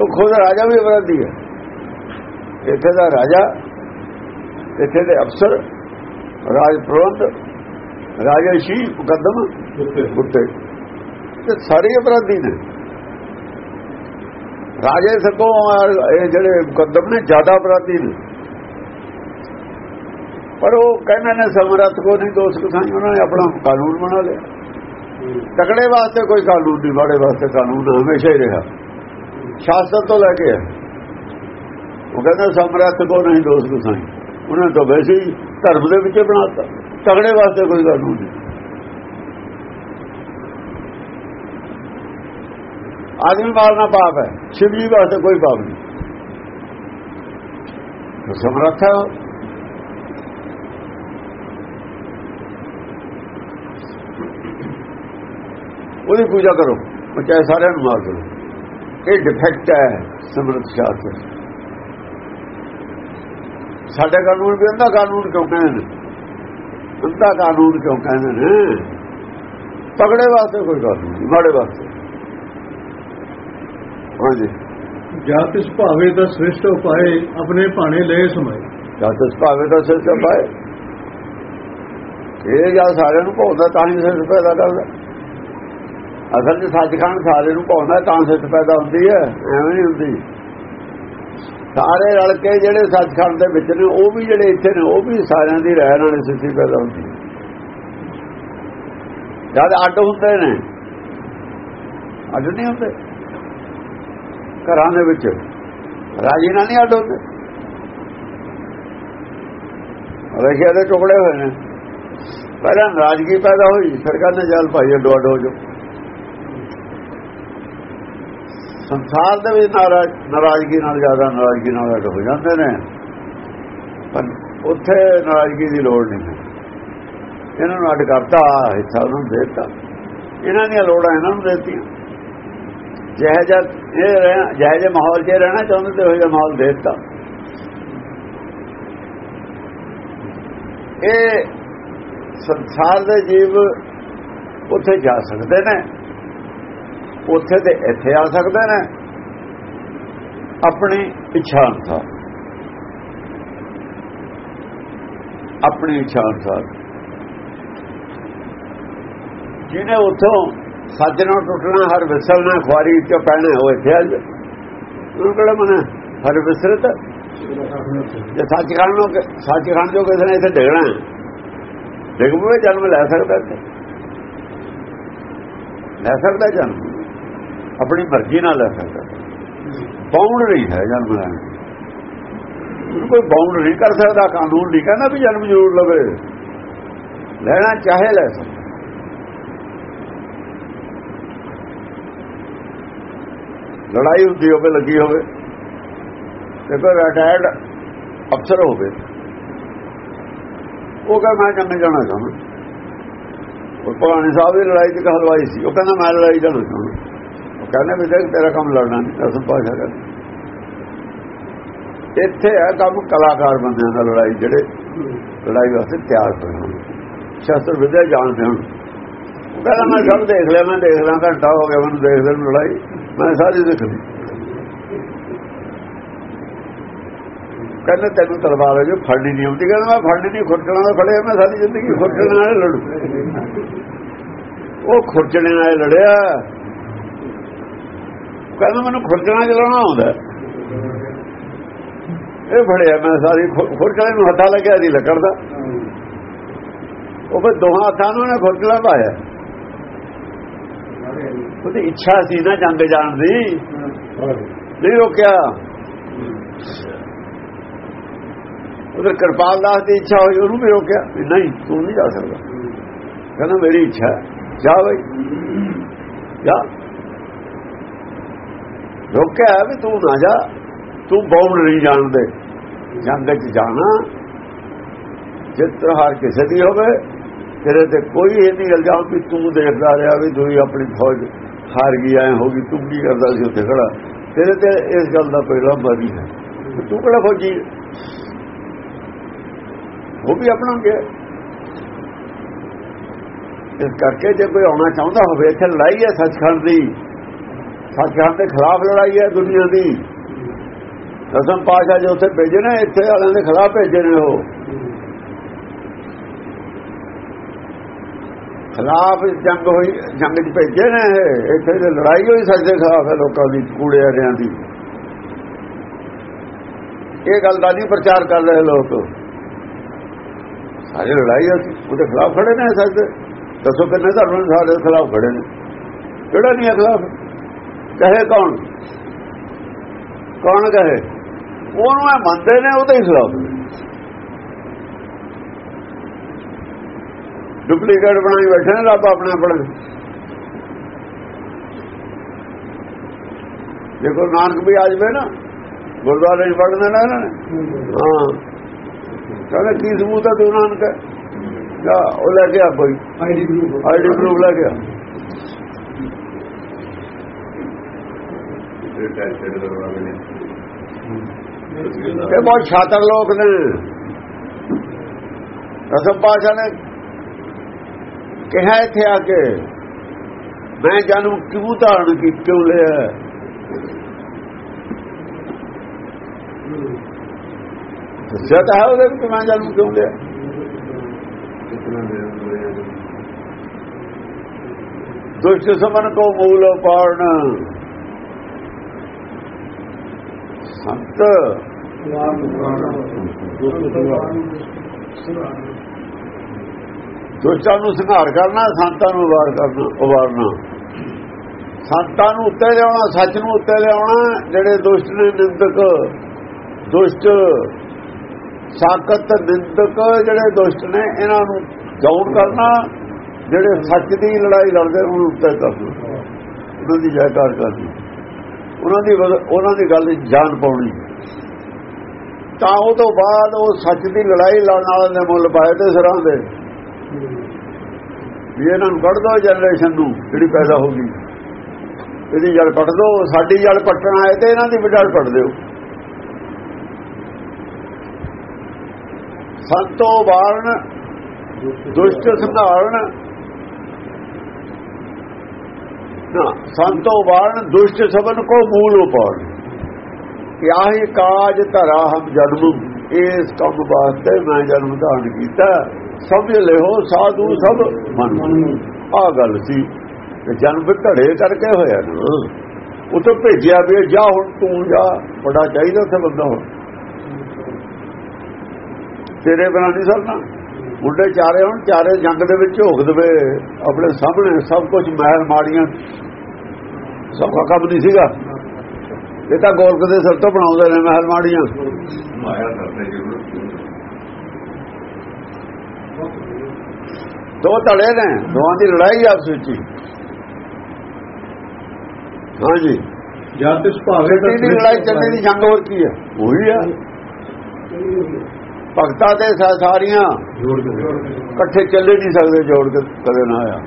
ਉਹ ਖੁਦ ਰਾਜਾ ਵੀ ਅਪਰਾਧੀ ਹੈ। ਇੱਥੇ ਦਾ ਰਾਜਾ ਇੱਥੇ ਦੇ ਅਫਸਰ ਰਾਜ ਪ੍ਰਬੰਧ ਰਾਜੇਸ਼ੀ ਮੁਕੱਦਮ ਉੱਤੇ ਤੇ ਸਾਰੇ ਅਪਰਾਧੀ ਨੇ। ਰਾਜੇ ਸਗੋਂ ਇਹ ਜਿਹੜੇ ਮੁਕੱਦਮ ਨੇ, ਜ਼ਿਆਦਾ ਅਪਰਾਧੀ ਨੇ। ਪਰ ਉਹ ਕਹਿੰਦੇ ਨੇ, ਸਮਰੱਥ ਕੋ ਨਹੀਂ, ਦੋਸ਼ ਕਸਾਈ ਉਹਨਾਂ ਨੇ ਆਪਣਾ ਕਾਨੂੰਨ ਬਣਾ ਲਿਆ। ਤਕੜੇ ਵਾਸਤੇ ਕੋਈ ਕਾਨੂੰਨ ਨਹੀਂ ਬਾੜੇ ਵਾਸਤੇ ਕਾਨੂੰਨ ਹਮੇਸ਼ਾ ਹੀ ਰਿਹਾ। ਸ਼ਾਸਤਰ ਤੋਂ ਲੈ ਕੇ ਉਹ ਕਹਿੰਦੇ, ਸਮਰੱਥ ਕੋ ਨਹੀਂ, ਦੋਸ਼ ਕਸਾਈ ਉਹਨਾਂ ਨੇ ਤਾਂ ਵੈਸੇ ਹੀ ਧਰਮ ਦੇ ਵਿੱਚ ਬਣਾਤਾ ਤਕੜੇ ਵਾਸਤੇ ਕੋਈ ਕਾਨੂੰਨ ਨਹੀਂ। ਆਦਮੀ ਮਾਰਨਾ ਪਾਪ ਹੈ ਸ਼ਿਵ ਜੀ ਵਾਸਤੇ ਕੋਈ ਪਾਪ ਨਹੀਂ। ਸਮਰੱਥ ਹੈ ਉਹਦੀ ਪੂਜਾ ਕਰੋ ਉਹ ਚਾਹੇ ਸਾਰਿਆਂ ਨੂੰ ਮਾਰ ਦਿਓ। ਇਹ ਡਿਫੈਕਟ ਹੈ ਸਮਰੱਥ ਸ਼ਾਸਤਰ ਸਾਡੇ ਕਾਨੂੰਨ ਵੀ ਅੰਦਾ ਕਾਨੂੰਨ ਕਿਉਂ ਕਹਿੰਦੇ ਨੇ? ਅੰਦਾ ਕਾਨੂੰਨ ਕਿਉਂ ਕਹਿੰਦੇ ਨੇ? ਤਗੜੇ ਵਾਸਤੇ ਕੋਈ ਕਾਨੂੰਨ ਨਹੀਂ, ਮਾੜੇ ਵਾਸਤੇ। ਹਾਂਜੀ ਜਾਤ ਇਸ ਭਾਵੇ ਦਾ ਸ੍ਰਿਸ਼ਟ ਉਪਾਏ ਆਪਣੇ ਭਾਣੇ ਲਏ ਸਮਾਏ। ਜਦ ਇਸ ਭਾਵੇਂ ਦਾ ਸਿਰ ਪਾਏ ਇਹ ਜਾਂ ਸਾਰਿਆਂ ਨੂੰ ਭੌਂਦਾ ਤਾਂ ਹੀ ਸਿਰ ਪੈਦਾ ਕਰਦਾ। ਅਸਲ 'ਚ ਸੱਚਖੰਡ ਸਾਰੇ ਨੂੰ ਭੌਂਦਾ ਤਾਂ ਸਿਰ ਪੈਦਾ ਹੁੰਦੀ ਹੈ ਐਵੇਂ ਨਹੀਂ ਹੁੰਦੀ। ਸਾਰੇ ਰਲ ਕੇ ਜਿਹੜੇ ਸੱਚਖੰਡ ਦੇ ਵਿੱਚ ਨੇ ਉਹ ਵੀ ਜਿਹੜੇ ਇੱਥੇ ਨੇ ਉਹ ਵੀ ਸਾਰਿਆਂ ਦੀ ਰਹਿਣ ਵਾਲੀ ਸਿੱਧੀ ਪੈਦਾ ਹੁੰਦੀ ਜਦ ਅੱਡ ਹੁੰਦੇ ਨੇ ਅੱਡ ਨਹੀਂ ਹੁੰਦੇ। ਘਰਾਂ ਦੇ ਵਿੱਚ। ਰਾਜੀ ਨਾਲ ਨਹੀਂ ਅੱਡ ਹੁੰਦੇ। ਰਸ਼ੀਆ ਦੇ ਟੁਕੜੇ ਹੋਏ ਨੇ। ਪਹਿਲਾਂ ਨਾਰਾਜ਼ਗੀ ਪੈਦਾ ਹੋਈ, ਫਿਰ ਕਹਿੰਦੇ ਚੱਲ ਭਾਈ ਅੱਡੋ ਅੱਡ ਹੋ ਜਾਓ। ਸੰਸਾਰ ਦੇ ਵਿੱਚ ਨਾਰਾਜ਼ ਨਾਰਾਜ਼ਗੀ ਨਾਲ ਜ਼ਿਆਦਾ ਨਾਰਾਜ਼ਗੀ ਨਾਲ ਅੱਡ ਹੋ ਜਾਂਦੇ ਨੇ। ਪਰ ਉੱਥੇ ਨਾਰਾਜ਼ਗੀ ਦੀ ਲੋੜ ਨਹੀਂ ਹੈ। ਇਹਨਾਂ ਨੂੰ ਅੱਡ ਕਰਤਾ ਹਿੱਸਾ ਉਹਨਾਂ ਨੂੰ ਦੇ ਦਿੱਤਾ। ਇਹਨਾਂ ਦੀਆਂ ਲੋੜਾਂ ਇਹਨਾਂ ਨੂੰ ਦੇ ਦਿੱਤੀਆਂ। ਜਿਹੇ ਜਦ ਇਹ ਰਹਿਣਾ ਜਿਹੇ ਜਿਹੇ ਮਾਹੌਲ 'ਚ ਰਹਿਣਾ ਚਾਹੁੰਦੇ ਤੇ ਉਹ ਜਿਹਾ ਮਾਹੌਲ ਦੇ ਦਿੱਤਾ। ਇਹ ਸੰਸਾਰ ਦੇ ਜੀਵ ਉੱਥੇ ਜਾ ਸਕਦੇ ਨੇ। ਉੱਥੇ ਤੇ ਇੱਥੇ ਆ ਸਕਦੇ ਨੇ। ਆਪਣੀ ਇੱਛਾ ਅਨੁਸਾਰ। ਆਪਣੀ ਇੱਛਾ ਅਨੁਸਾਰ। ਜਿਹਨੇ ਉਥੋਂ ਸੱਜ ਨਾਲ ਟੁੱਟਣਾ, ਹਰ ਵਿਸਲ ਨਾਲ ਖੁਆਰੀ ਵਿੱਚੋਂ ਪੈਣਾ ਉਹ ਇੱਥੇ ਅੱਜ ਜਾ। ਉਹ ਕਿਹੜਾ ਮਨ? ਹਰ ਵਿਸਰਤ? ਜੇ ਸੱਚਖੰਡ ਨੂੰ ਸੱਚ ਸੱਚਖੰਡ ਜੋ ਕਿਸੇ ਨੇ ਇੱਥੇ ਡੇਗਣਾ ਦੇਖ ਪਵੇ, ਜਨਮ ਲੈ ਸਕਦਾ ਇੱਥੇ। ਲੈ ਸਕਦਾ ਜਨਮ। ਆਪਣੀ ਮਰਜ਼ੀ ਨਾਲ ਲੈ ਸਕਦਾ। ਬਾਉਂਡ ਨਹੀਂ ਹੈ ਜਨਮ ਲੈਣ ਕੋਈ ਬਾਉਂਡ ਨਹੀਂ ਕਰ ਸਕਦਾ, ਕਾਨੂੰਨ ਨਹੀਂ ਕਹਿੰਦਾ ਵੀ ਜਨਮ ਜ਼ਰੂਰ ਲਵੇ। ਲੈਣਾ ਚਾਹੇ ਲੈ ਸਕਦਾ। ਲੜਾਈ ਹੁੰਦੀ ਹੋਵੇ, ਲੱਗੀ ਹੋਵੇ, ਤੇ ਕੋਈ ਰਿਟਾਇਰਡ ਅਫਸਰ ਹੋਵੇ। ਉਹ ਕਹਿੰਦਾ, ਮੈਂ ਜੰਗ ਜਾਣਾ ਚਾਹੁੰਦਾ। ਉਹ ਪੁਰਾਣੇ ਸਾਹਿਬ ਦੀ ਲੜਾਈ ਚ ਹਲਵਾਈ ਸੀ। ਉਹ ਕਹਿੰਦਾ, ਮੈਂ ਲੜਾਈ ਜਾਣਾ ਚਾਹੁੰਦਾ। ਉਹ ਕਹਿੰਦਾ ਵੀ ਦੇਖ, ਤੇਰਾ ਕੰਮ ਲੜਨਾ ਨਹੀਂ ਅਸਲ ਭਾਸ਼ਾ ਕਰ ਇੱਥੇ ਹੈ ਕੰਮ ਕਲਾਕਾਰ ਬੰਦਿਆਂ ਦਾ ਲੜਾਈ, ਜਿਹੜੇ ਲੜਾਈ ਵਾਸਤੇ ਤਿਆਰ ਹੋਏ ਹੋਣ। ਸ਼ਾਸਤਰ ਵਿਦਿਆ ਜਾਣਦੇ ਹਨ ਉਹ ਕਹਿੰਦਾ, ਮੈਂ ਸਭ ਦੇਖ ਲਿਆ, ਮੈਂ ਦੇਖ ਲਿਆ, ਘੰਟਾ ਹੋ ਗਿਆ, ਮੈਨੂੰ ਦੇਖਦੇ ਨੂੰ ਲੜਾਈ ਮੈਂ ਸਾਰੀ ਦੇਖ ਲਈ। ਕਹਿੰਦਾ ਤੈਨੂੰ ਤਲਵਾਰ ਜੋ ਫੜਨੀ ਨਹੀਂ ਆਉਂਦੀ। ਕਹਿੰਦਾ ਮੈਂ ਫੜਨੀ ਨਹੀਂ, ਖੁਰਚਣਾ ਦਾ ਫੜਿਆ, ਮੈਂ ਸਾਰੀ ਜ਼ਿੰਦਗੀ ਖੁਰਚਣ ਨਾਲ ਲੜੂ। ਉਹ ਖੁਰਚਣੇ ਨਾਲ ਲੜਿਆ। ਕਹਿੰਦਾ ਮੈਨੂੰ ਖੁਰਚਣਾ ਚਲਾਉਣਾ ਆਉਂਦਾ। ਇਹ ਫੜਿਆ ਮੈਂ ਸਾਰੀ ਖੁਰਚਣੇ ਨੂੰ ਹੱਥਾ ਲੱਗਿਆ ਨਹੀਂ ਲੱਗਦਾ ਉਹ ਫਿਰ ਦੋਹਾਂ ਹੱਥਾਂ ਨੂੰ ਨੇ ਖੁਰਚਣਾ ਪਾਇਆ। ਉਹਦੀ ਇੱਛਾ ਸੀ ਨਾ ਜੰਗ ਜਾਣ ਦੀ। ਨਹੀਂ ਰੋਕਿਆ। ਉਧਰ ਕਿਰਪਾਲ ਦਾਸ ਦੀ ਇੱਛਾ ਹੋਈ, ਉਹਨੂੰ ਵੀ ਰੋਕਿਆ। ਵੀ ਨਹੀਂ, ਤੂੰ ਨਹੀਂ ਜਾ ਸਕਦਾ। ਕਹਿੰਦਾ, ਮੇਰੀ ਇੱਛਾ ਹੈ। ਜਾ ਬਈ। ਜਾ। ਰੋਕਿਆ ਵੀ ਤੂੰ ਨਾ ਜਾ। ਤੂੰ ਬੌਂਡ ਨਹੀਂ ਜਾਣਦੇ। ਜੰਗ 'ਚ ਜਾਣਾ। ਜਿੱਤ ਹਾਰ ਕਿਸੇ ਦੀ ਹੋਵੇ। ਤੇਰੇ ਤੇ ਕੋਈ ਇਹ ਨਹੀਂ ਇਲਜ਼ਾਮ ਵੀ ਤੂੰ ਦੇਖਦਾ ਰਿਹਾ ਵੀ ਤੂੰ ਆਪਣੀ ਫੌਜ ਹਾਰ ਗਈ, ਐ ਹੋ ਗਈ, ਤੂੰ ਕੀ ਕਰਦਾ ਸੀ ਉੱਥੇ ਖੜਾ? ਤੇਰੇ ਤੇ ਇਸ ਗੱਲ ਦਾ ਕੋਈ ਲਾਭ ਨਹੀਂ ਹੈ। ਤੂੰ ਕਿਹੜਾ ਫੌਜੀ ਉਹ ਵੀ ਆਪਣਾ ਗਿਆ ਇਸ ਕਰਕੇ ਜੇ ਕੋਈ ਆਉਣਾ ਚਾਹੁੰਦਾ ਹੋਵੇ, ਇੱਥੇ ਲੜਾਈ ਹੈ ਸੱਚਖੰਡ ਦੀ। ਸੱਚਖੰਡ ਦੇ ਖਿਲਾਫ ਲੜਾਈ ਹੈ ਦੁਨੀਆ ਦੀ। ਦਸਮ ਪਾਸ਼ਾ ਜੇ ਉੱਥੇ ਭੇਜੇ ਨੇ, ਇੱਥੇ ਵਾਲਿਆਂ ਦੇ ਖਿਲਾਫ ਭੇਜੇ ਨੇ ਉਹ। ਖਿਲਾਫ ਜੰਗ ਹੋਈ, ਜੰਗ 'ਚ ਭੇਜੇ ਨੇ ਇਹ। ਇੱਥੇ ਤੇ ਲੜਾਈ ਹੋਈ ਸੱਚ ਖਿਲਾਫ ਹੈ ਲੋਕਾਂ ਦੀ ਕੂੜਿਆਂ ਦੀ। ਇਹ ਗੱਲ ਦਾ ਨਹੀਂ ਪ੍ਰਚਾਰ ਕਰ ਰਹੇ ਲੋਕ। ਸਾਰੇ ਲੜਾਈ ਅਸੀਂ ਉਹਦੇ ਖਿਲਾਫ ਖੜੇ ਨੇ ਸੱਚ ਦੱਸੋ ਕਿੰਨੇ ਧਰਮ ਸਾਡੇ ਖਿਲਾਫ ਖੜੇ ਨੇ। ਕਿਹੜਾ ਨਹੀਂ ਹੈ ਖਿਲਾਫ? ਕਹੇ ਕੌਣ? ਕੌਣ ਕਹੇ? ਉਹਨੂੰ ਇਹ ਮੰਨਦੇ ਨੇ, ਉਹਦੇ ਹੀ ਖਿਲਾਫ। ਡੁਪਲੀਕੇਟ ਬਣਾਈ ਬੈਠੇ ਨੇ ਰੱਬ ਆਪਣੇ ਆਪਣੇ ਕੋਈ ਨਾਨਕ ਵੀ ਆ ਜਵੇ ਨਾ ਗੁਰਦੁਆਰੇ 'ਚ ਪੜ੍ਹਦੇ ਨੇ ਇਹਨਾਂ ਨੇ। ਹਾਂ। ਕਹਿੰਦਾ ਕੀ ਸਬੂਤ ਹੈ ਤੂੰ ਨਾਨਕ? ਜਾ ਉਹ ਲੈ ਗਿਆ ਕੋਈ। ਆਈਡੀ ਗਰੁੱਪ ਆਈਡੀ ਪ੍ਰੂਫ ਲੈ ਗਿਆ ਇਹ ਬਹੁਤ ਛਾਤਰ ਲੋਕ ਨੇ। ਰਸਮ ਪਾਸ਼ਾ ਨੇ ਕਿਹਾ ਇੱਥੇ ਆ ਕੇ ਮੈਂ ਜਨਮ ਕਿਉਂ ਧਾਰਨ ਕੀ ਕਿਉਂ ਲਿਆ? ਤਾਂ ਹੈ ਉਹਦੇ ਕਿ ਮੈਂ ਜਨਮ ਕਿਉਂ ਲਿਆ? ਦੁਸ਼ਟ ਸਮਨ ਕੋ ਮੂਲ ਪਾੜਨ ਸੰਤ। ਦੁਸ਼ਟਾਂ ਨੂੰ ਸੰਘਾਰ ਕਰਨਾ, ਸੰਤਾਂ ਨੂੰ ਵਾਰ ਕਰਨਾ ਉਵਾਰਨਾ ਸੰਤਾਂ ਨੂੰ ਉੱਤੇ ਲਿਆਉਣਾ, ਸੱਚ ਨੂੰ ਉੱਤੇ ਲਿਆਉਣਾ, ਜਿਹੜੇ ਦੁਸ਼ਟ ਨੇ ਨਿੰਦਕ, ਦੁਸ਼ਟ ਸਾਕਤ ਨਿੰਦਕ ਜਿਹੜੇ ਦੁਸ਼ਟ ਨੇ, ਇਹਨਾਂ ਨੂੰ ਗੌਣ ਕਰਨਾ, ਜਿਹੜੇ ਸੱਚ ਦੀ ਲੜਾਈ ਲੜਦੇ ਉਹਨੂੰ ਉੱਤੇ ਕਰਨਾ। ਉਹਨਾਂ ਦੀ ਜੈਕਾਰ ਕਰਨੀ। ਉਹਨਾਂ ਦੀ ਉਹਨਾਂ ਦੀ ਗੱਲ ਦੀ ਜਾਨ ਪਾਉਣੀ। ਤਾਂ ਉਹ ਤੋਂ ਬਾਅਦ ਉਹ ਸੱਚ ਦੀ ਲੜਾਈ ਲੜਨ ਵਾਲੇ ਨੇ ਮੁੱਲ ਪਾਏ ਤੇ ਸਿਰਾਂ ਦੇ ਵੀ ਇਹਨਾਂ ਨੂੰ ਕੱਢ ਦੋ ਜਨਰੇਸ਼ਨ ਨੂੰ, ਜਿਹੜੀ ਪੈਦਾ ਹੋ ਗਈ। ਇਹਦੀ ਜੜ ਪੱਟ ਦੋ, ਸਾਡੀ ਜੜ ਪੱਟਣ ਆਏ ਤੇ ਇਹਨਾਂ ਦੀ ਵੀ ਜੜ ਪੱਟ ਦਿਓ। ਸੰਤੋ ਬਾਰਨ ਦੁਸ਼ਟ ਸੰਧਾਰਨ। ਨਾ, ਸੰਤੋ ਬਾਰਨ ਦੁਸ਼ਟ ਸਬਨ ਕੋ ਮੂਲ ਉਪਾੜ। ਕਿਆ ਹੀ ਕਾਜ ਧਰਾ ਹਮ ਜਨਮ, ਇਸ ਕੰਮ ਵਾਸਤੇ ਮੈਂ ਜਨਮ ਧਾਰਨ ਕੀਤਾ। ਸਮਝ ਲਿਓ ਸਾਧੂ ਸਭ ਮਨ। ਆ ਗੱਲ ਸੀ ਕਿ ਜਨਮ ਧੜੇ ਕਰਕੇ ਹੋਇਆ ਨਾ। ਉਹ ਤੋਂ ਭੇਜਿਆ ਵੀ ਜਾ ਹੁਣ ਤੂੰ ਜਾ, ਬੜਾ ਚਾਹੀਦਾ ਉੱਥੇ ਬੰਦਾ ਹੁਣ। ਤੇਰੇ ਬਣਾ ਨਹੀਂ ਸਕਦਾ ਮੁੰਡੇ ਚਾਰੇ ਹੁਣ, ਚਾਰੇ ਜੰਗ ਦੇ ਵਿੱਚ ਝੋਕ ਦਵੇ। ਆਪਣੇ ਸਾਹਮਣੇ ਸਭ ਕੁਝ ਮਹਿਲ ਮਾੜੀਆਂ। ਸਭ ਕੰਮ ਨਹੀਂ ਸੀਗਾ। ਇਹ ਤਾਂ ਗੋਲਕ ਦੇ ਸਿਰ ਤੋਂ ਬਣਾਉਂਦੇ ਨੇ ਮਹਿਲ ਮਾੜੀਆਂ। ਮਾਇਆ ਕਰਦੇ ਜ਼ਰੂਰ ਦੋ ਧੜੇ ਨੇ ਦੋਵਾਂ ਦੀ ਲੜਾਈ ਆਪਸ ਵਿੱਚ ਹੀ। ਹਾਂਜੀ। ਭਾਵੇ ਤਾਂ ਚੱਲਣੀ ਦੀ ਲੜਾਈ ਚੱਲਣੀ ਦੀ ਜੰਗ ਹੋਰ ਕੀ ਹੈ ਉਹੀ ਆ। ਭਗਤਾਂ ਦੇ ਸਾ- ਸਾਰੀਆਂ ਜੋੜ ਕੇ ਇਕੱਠੇ ਚੱਲੇ ਨਹੀਂ ਸਕਦੇ ਜੋੜ ਕੇ ਕਦੇ ਨਾ ਆਇਆ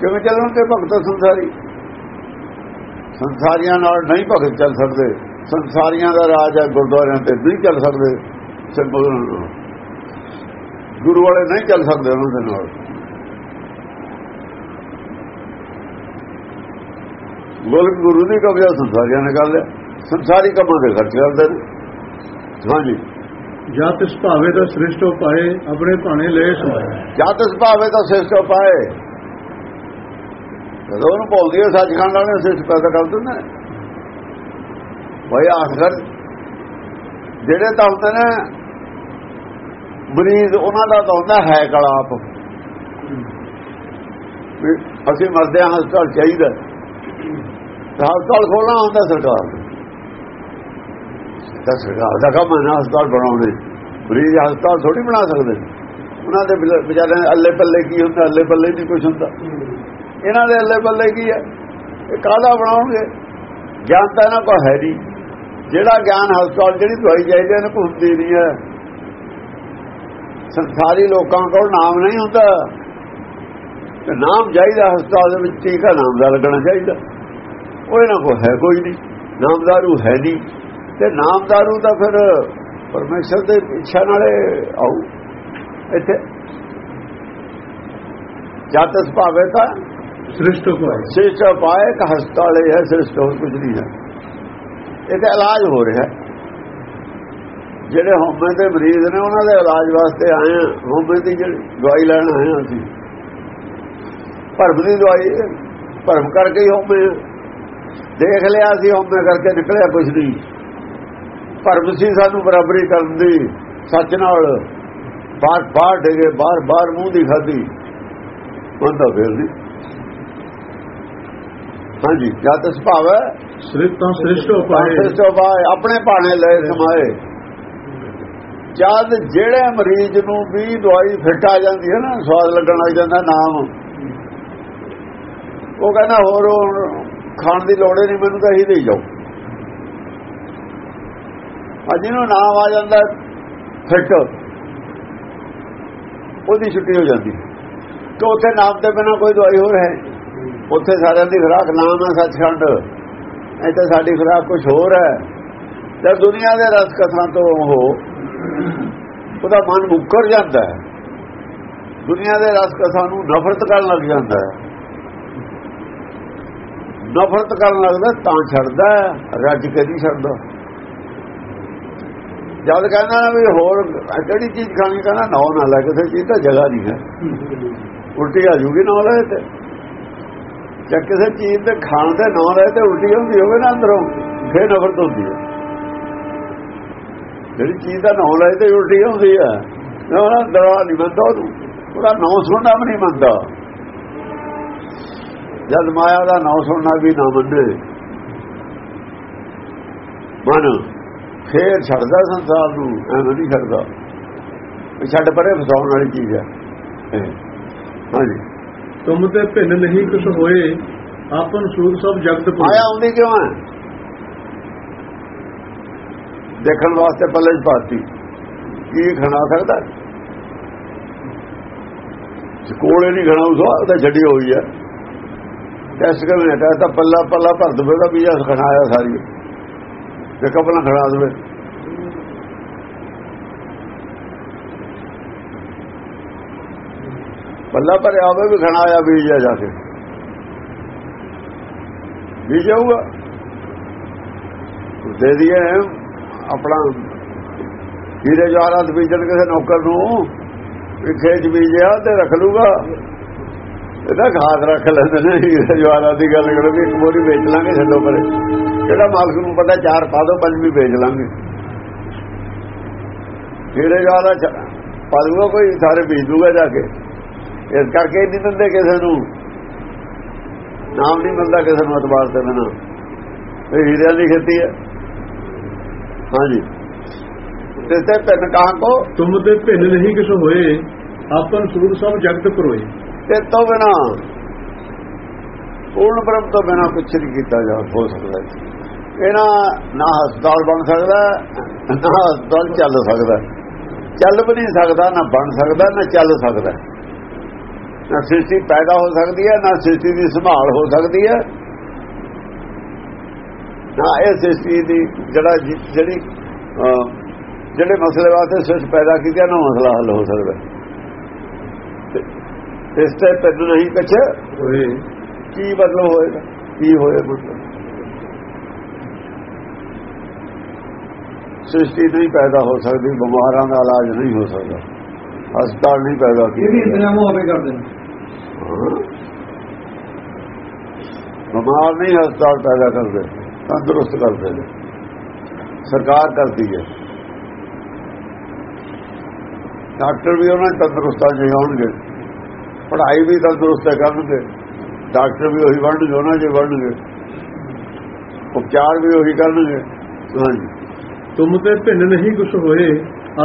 ਕਿਵੇਂ ਚੱਲਣ ਤੇ ਭਗਤ ਸੰਸਾਰੀ? ਸੰਸਾਰੀਆਂ ਨਾਲ ਨਹੀਂ ਭਗਤ ਚੱਲ ਸਕਦੇ। ਸੰਸਾਰੀਆਂ ਦਾ ਰਾਜ ਹੈ ਗੁਰਦੁਆਰਿਆਂ ਤੇ ਨਹੀਂ ਚੱਲ ਸਕਦੇ। ਸਿਰਫ ਗੁਰੂ ਵਾਲੇ ਨਹੀਂ ਚੱਲ ਸਕਦੇ ਉਹਨਾਂ ਦੇ ਨਾਲ। ਗੋਲਕ ਗੁਰੂ ਦੀ ਕਬਜ਼ਾ ਸੰਸਾਰੀਆਂ ਨੇ ਕਰ ਲਿਆ। ਸੰਸਾਰੀ ਕੰਮਾਂ ਦੇ ਖਰਚ ਕਰਦੇ ਨੇ। ਹਾਂਜੀ। ਜਦ ਤਿਸ ਭਾਵੇ ਦਾ ਸ੍ਰਿਸ਼ਟ ਉਪਾਏ ਆਪਣੇ ਭਾਣੇ ਲੈ ਸਮਾਇਆ ਜਦ ਇਸ ਭਾਵੇ ਤਾਂ ਸਿਸਟ ਪਾਏ ਜਦੋਂ ਉਹਨੂੰ ਭੁੱਲਦੀ ਹੈ ਸੱਚਖੰਡ ਵਾਲੇ ਸਿਸਟ ਪੈਦਾ ਕਰ ਦਿੰਦੇ ਨੇ। ਭਾਈ ਆਖਰ ਜਿਹੜੇ ਤਾਂ ਹੁੰਦੇ ਨੇ ਮਰੀਜ਼ ਉਹਨਾਂ ਦਾ ਤਾਂ ਹੁੰਦਾ ਹੈ ਕਲਾਪ ਵੀ ਅਸੀਂ ਮਰਦੇ ਹਾਂ, ਹਸਪਤਾਲ ਚਾਹੀਦਾ ਤਾਂ ਹਸਪਤਾਲ ਖੋਲਣਾ ਹੁੰਦਾ ਸਰਕਾਰ ਨੂੰ। ਤਾਂ ਸਰਕਾਰ ਦਾ ਕੰਮ ਹੈ ਨਾ ਹਸਪਤਾਲ ਬਣਾਉਣੇ। ਮਰੀਜ਼ ਹਸਪਤਾਲ ਥੋੜੀ ਬਣਾ ਸਕਦੇ। ਨੇ। ਉਹਨਾਂ ਦੇ ਵਿਚਾਰੇ- ਵਿਚਾਰਿਆਂ ਅੱਲੇ ਪੱਲੇ ਕੀ ਹੁੰਦਾ ਅੱਲੇ ਪੱਲੇ ਨਹੀਂ ਕੁਝ ਹੁੰਦਾ। ਇਹਨਾਂ ਦੇ ਅੱਲੇ ਪੱਲੇ ਕੀ ਹੈ? ਇਹ ਕਾਹਦਾ ਬਣਾਉਣਗੇ? ਗਿਆਨ ਤਾਂ ਇਹਨਾਂ ਕੋਲ ਹੈ ਨਹੀਂ। ਜਿਹੜਾ ਗਿਆਨ ਹਸਪਤਾਲ ਜਿਹੜੀ ਦਵਾਈ ਚਾਹੀਦੀ ਇਹਨਾਂ ਕੋਲ ਹੁੰਦੀ ਨਹੀਂ ਹੈ। ਸੰਸਾਰੀ ਲੋਕਾਂ ਕੋਲ ਨਾਮ ਨਹੀਂ ਹੁੰਦਾ। ਤੇ ਨਾਮ ਚਾਹੀਦਾ ਹਸਪਤਾਲ ਦੇ ਵਿੱਚ ਟੀਕਾ ਨਾਮ ਦਾ ਲੱਗਣਾ ਚਾਹੀਦਾ। ਉਹ ਇਹਨਾਂ ਕੋਲ ਹੈ ਕੋਈ ਨਹੀਂ ਨਾਮਦਾਰੂ ਹੈ ਨਹੀਂ। ਤੇ ਨਾਮਦਾਰੂ ਤਾਂ ਫਿਰ ਪਰਮੇਸ਼ਰ ਦੇ ਇੱਛਾ ਨਾਲੇ ਆਉ ਇੱਥੇ ਜਦ ਤੱਕ ਭਾਵੇ ਤਾਂ ਸ੍ਰਿਸ਼ਟ ਉਪਾਏ ਸਿਸਟ ਪਾਏ ਕਿ ਹਸਪਤਾਲ ਹੈ ਸਿਸਟ ਹੋਰ ਕੁਝ ਨਹੀਂ ਹੈ। ਇਹ ਤਾਂ ਇਲਾਜ ਹੋ ਰਿਹਾ ਹੈ। ਜਿਹੜੇ ਹੋਮੇ ਦੇ ਮਰੀਜ਼ ਨੇ ਉਹਨਾਂ ਦੇ ਇਲਾਜ ਵਾਸਤੇ ਆਏ ਆ ਹੋਮੇ ਦੀ ਜਿਹੜੀ ਦਵਾਈ ਲੈਣ ਆਏ ਹਾਂ ਅਸੀਂ। ਭਰਮ ਦੀ ਦਵਾਈ। ਭਰਮ ਕਰਕੇ ਹੀ ਹੋਮੇ ਆ। ਦੇਖ ਲਿਆ ਸੀ ਹੋਮੇ ਕਰਕੇ ਨਿਕਲਿਆ ਕੁਝ ਨਹੀਂ। ਭਰਮ ਸੀ ਸਾਨੂੰ ਬਰਾਬਰੀ ਕਰਨ ਦੀ। ਸੱਚ ਨਾਲ ਬਾਹਰ ਬਾਹਰ ਡੇਗੇ ਬਾਹਰ ਬਾਹਰ ਮੂੰਹ ਦੀ ਖਾਦੀ ਬੰਦਾ ਫੇਰ ਨਹੀਂ। ਹਾਂਜੀ ਜਦ ਸੁਭਾਵ ਹੈ। ਸ੍ਰਿਸ਼ਟ ਤਾਂ ਸ੍ਰਿਸ਼ਟ ਉਪਾਏ ਤੋਂ ਆਪਣੇ ਭਾਣੇ ਲੈ ਸਮਾਏ। ਜਦ ਜਿਹੜੇ ਮਰੀਜ਼ ਨੂੰ ਵੀ ਦਵਾਈ ਫਿੱਟ ਆ ਜਾਂਦੀ ਹੈ ਨਾ, ਸਵਾਦ ਲੱਗਣ ਲੱਗ ਜਾਂਦਾ ਨਾਮ। ਉਹ ਕਹਿੰਦਾ ਹੋਰ ਖਾਣ ਦੀ ਲੋੜ ਹੀ ਨਹੀਂ, ਮੈਨੂੰ ਤਾਂ ਇਹੀ ਦੇਈ ਜਾਓ। ਅੱਜ ਇਹਨੂੰ ਨਾਮ ਆ ਜਾਂਦਾ ਫਿੱਟ, ਉਹਦੀ ਛੁੱਟੀ ਹੋ ਜਾਂਦੀ। ਕਿ ਉੱਥੇ ਨਾਮ ਦੇ ਬਿਨਾ ਕੋਈ ਦਵਾਈ ਹੋਰ ਹੈ ਉੱਥੇ ਸਾਰਿਆਂ ਦੀ ਖੁਰਾਕ ਨਾਮ ਹੈ ਸੱਚਖੰਡ। ਇੱਥੇ ਸਾਡੀ ਖੁਰਾਕ ਕੁਝ ਹੋਰ ਹੈ। ਜਦ ਦੁਨੀਆ ਦੇ ਰਸ ਕਥਾ ਤੋਂ ਉਹ ਉਹਦਾ ਮਨ ਮੁੱਕਰ ਜਾਂਦਾ ਹੈ। ਦੁਨੀਆ ਦੇ ਰਸ ਕਥਾ ਨੂੰ ਨਫ਼ਰਤ ਕਰਨ ਲੱਗ ਜਾਂਦਾ ਹੈ। ਨਫ਼ਰਤ ਕਰਨ ਲੱਗਦਾ ਤਾਂ ਛੱਡਦਾ ਰੱਜ ਕੇ ਨਹੀਂ ਛੱਡਦਾ। ਜਦ ਕਹਿੰਦਾ ਵੀ ਹੋਰ ਕਿਹੜੀ ਚੀਜ਼ ਖਾਣੀ, ਕਹਿੰਦਾ ਨਾ ਨਾ ਲੈ ਕਿਸੇ ਚੀਜ਼ ਤਾਂ ਜਗ੍ਹਾ ਨਹੀਂ ਹੈ। ਉਲਟੀ ਆ ਜੂਗੀ ਨਾ ਲੈ ਤੇ ਜੇ ਕਿਸੇ ਚੀਜ਼ ਦੇ ਖਾਣ ਦੇ ਨਾ ਰਹੇ ਤੇ ਉਲਟੀ ਹੁੰਦੀ ਹੋਵੇ ਨਾ ਅੰਦਰੋਂ, ਫੇਰ ਨਫ਼ਰਤ ਹੁੰਦੀ ਹੈ। ਜਿਹੜੀ ਚੀਜ਼ ਦਾ ਨਾਂ ਲੈ ਤੇ ਉਲਟੀ ਹੁੰਦੀ ਹੈ ਨਾ ਦਵਾ ਨਹੀਂ ਮੰਨਦਾ ਉਹਨੂੰ। ਉਹਦਾ ਨਾਂ ਸੁਣਨਾ ਵੀ ਨਹੀਂ ਮੰਨਦਾ। ਜਦ ਮਾਇਆ ਦਾ ਨਾਂ ਸੁਣਨਾ ਵੀ ਨਾ ਮੰਨੇ। ਮਨ ਫੇਰ ਛੱਡਦਾ ਸੰਸਾਰ ਨੂੰ ਐਵੇਂ ਨਹੀਂ ਛੱਡਦਾ। ਇਹ ਛੱਡ ਪਰੇ ਫਸਾਉਣ ਵਾਲੀ ਚੀਜ਼ ਹੈ। ਹਾਂਜੀ। ਤੁਮ ਤੇ ਭਿੰਨ ਨਹੀਂ ਕੁਛ ਹੋਏ ਆਪਨ ਸੂਰ ਸਭ ਜਗਤ ਪੁਰੇ ਆਉਂਦੀ ਕਿਉਂ ਹੈ? ਦੇਖਣ ਵਾਸਤੇ ਪੱਲੇ 'ਚ ਪਾਤੀ। ਕੀ ਖਣਾ ਸਕਦਾ ਜੇ ਕੋਲੇ ਨਹੀਂ ਖਣਾ, ਉਸ ਤਾਂ ਛੱਡੀ ਹੋਈ ਹੈ। ਟੈਸਟ ਕਰਨੇ ਤਾਂ ਤਾਂ ਪੱਲਾ ਪੱਲਾ ਭਰ ਦਵੇ ਤਾਂ ਬੀਜਾ ਖਣਾਇਆ ਸਾਰੀ। ਤੇ ਕਪਲਾ ਖੜਾ ਦਵੇ। ਪੱਲਾ ਭਰਿਆ ਹੋਵੇ ਵੀ ਖਣਾਇਆ ਬੀਜਾ ਜਾ ਕੇ। ਬੀਜ ਜਾਊਗਾ ਦੇ ਦਈਏ ਆਪਣਾ ਹੀਰੇ ਜਵਾਹਰਾਤ ਬੀਜਣ ਕਿਸੇ ਨੌਕਰ ਨੂੰ, ਵੀ ਖੇਤ ਬੀਜਿਆ ਤੇ ਰੱਖ ਲੂਗਾ ਇਹਦਾ ਖਾਦ ਰੱਖ ਲੈਂਦੇ ਨੇ ਹੀਰੇ ਜਵਾਹਰਾਤ ਦੀ ਗੱਲ ਕਰੋ ਕਿ ਇੱਕ ਮੋਰੀ ਵੇਚ ਲਾਂਗੇ ਛੱਡੋ ਪਰੇ। ਜਿਹੜਾ ਮਾਲਕ ਨੂੰ ਪਤਾ ਚਾਰ ਪਾ ਦੋ, ਪੰਜ ਵੀ ਵੇਚ ਲਾਂਗੇ। ਹੀਰੇ ਜਵਾਹਰਾਤ ਪਾਲੂਗਾ ਕੋਈ, ਸਾਰੇ ਬੀਜ ਦੂਗਾ ਜਾ ਕੇ। ਇਸ ਕਰਕੇ ਨਹੀਂ ਦਿੰਦੇ ਕਿਸੇ ਨੂੰ। ਨਾਮ ਨਹੀਂ ਮਿਲਦਾ ਕਿਸੇ ਨੂੰ ਅਤਬਾਰ ਤੇ ਬਿਨਾ। ਇਹ ਹੀਰਿਆਂ ਦੀ ਖੇਤੀ ਹੈ। ਹਾਂਜੀ। ਤੇ ਤੇ ਪਿੰਨ ਕਾਂ ਕੋ ਤੁਮ ਤੇ ਭਿੰਨ ਨਹੀਂ ਕਿਛ ਹੋਏ ਆਪਨ ਸੂਰ ਸਭ ਜਗਤ ਪਰੋਏ। ਤੇ ਤੋਂ ਬਿਨਾ ਪੂਰਨ ਬ੍ਰਹਮ ਤੋਂ ਬਿਨਾ ਕੁਛ ਨਹੀਂ ਕੀਤਾ ਜਾ ਹੋ ਸਕਦਾ। ਇਹਨਾਂ ਨਾ ਹਸਪਤਾਲ ਬਣ ਸਕਦਾ ਨਾ ਹਸਪਤਾਲ ਚੱਲ ਸਕਦਾ। ਚੱਲ ਵੀ ਨਹੀਂ ਸਕਦਾ ਨਾ ਬਣ ਸਕਦਾ ਨਾ ਚੱਲ ਸਕਦਾ। ਨਾ ਸ੍ਰਿਸ਼ਟੀ ਪੈਦਾ ਹੋ ਸਕਦੀ ਹੈ ਨਾ ਸ੍ਰਿਸ਼ਟੀ ਦੀ ਸੰਭਾਲ ਹੋ ਸਕਦੀ ਹੈ। ਨਾ ਇਹ ਸ੍ਰਿਸ਼ਟੀ ਦੀ ਜਿਹੜਾ ਜਿਹੜੀ ਜਿਹੜੇ ਮਸਲੇ ਵਾਸਤੇ ਸ੍ਰਿਸ਼ਟ ਪੈਦਾ ਕੀਤੀ ਨਾ ਮਸਲਾ ਹੱਲ ਹੋ ਸਕਦਾ। ਇਸ ਤੇ ਪਿੰਡ ਨਹੀਂ ਕੁਛ ਕੀ ਬਦਲ ਹੋਏਗਾ? ਕੀ ਹੋਏ ਮਤਲਬ ਸ੍ਰਿਸ਼ਟੀ ਨਹੀਂ ਪੈਦਾ ਹੋ ਸਕਦੀ ਬਿਮਾਰਾਂ ਦਾ ਇਲਾਜ ਨਹੀਂ ਹੋ ਸਕਦਾ। ਹਸਪਤਾਲ ਨਹੀਂ ਪੈਦਾ ਇਹ ਵੀ ਕੀਤਾ ਇੰਤਜ਼ਾਮ ਆਪੇ ਕਰਦੇ। ਬਿਮਾਰ ਨਹੀਂ ਹਸਪਤਾਲ ਪੈਦਾ ਕਰਦੇ। ਤੰਦਰੁਸਤ ਕਰਦੇ ਨੇ। ਸਰਕਾਰ ਕਰਦੀ ਹੈ। ਡਾਕਟਰ ਵੀ ਉਹਨਾਂ ਤੰਦਰੁਸਤਾਂ ਚ ਹੋਣਗੇ। ਪੜ੍ਹਾਈ ਵੀ ਤੰਦਰੁਸਤ ਕਰਨਗੇ। ਡਾਕਟਰ ਵੀ ਉਹੀ ਬਣਨਗੇ ਉਹਨਾਂ ਜੇ ਬਣਨਗੇ। ਉਪਚਾਰ ਵੀ ਉਹੀ ਕਰਨਗੇ। ਹਾਂਜੀ। ਤੁਮ ਤੇ ਭਿੰਨ ਨਹੀਂ ਕੁਛ ਹੋਏ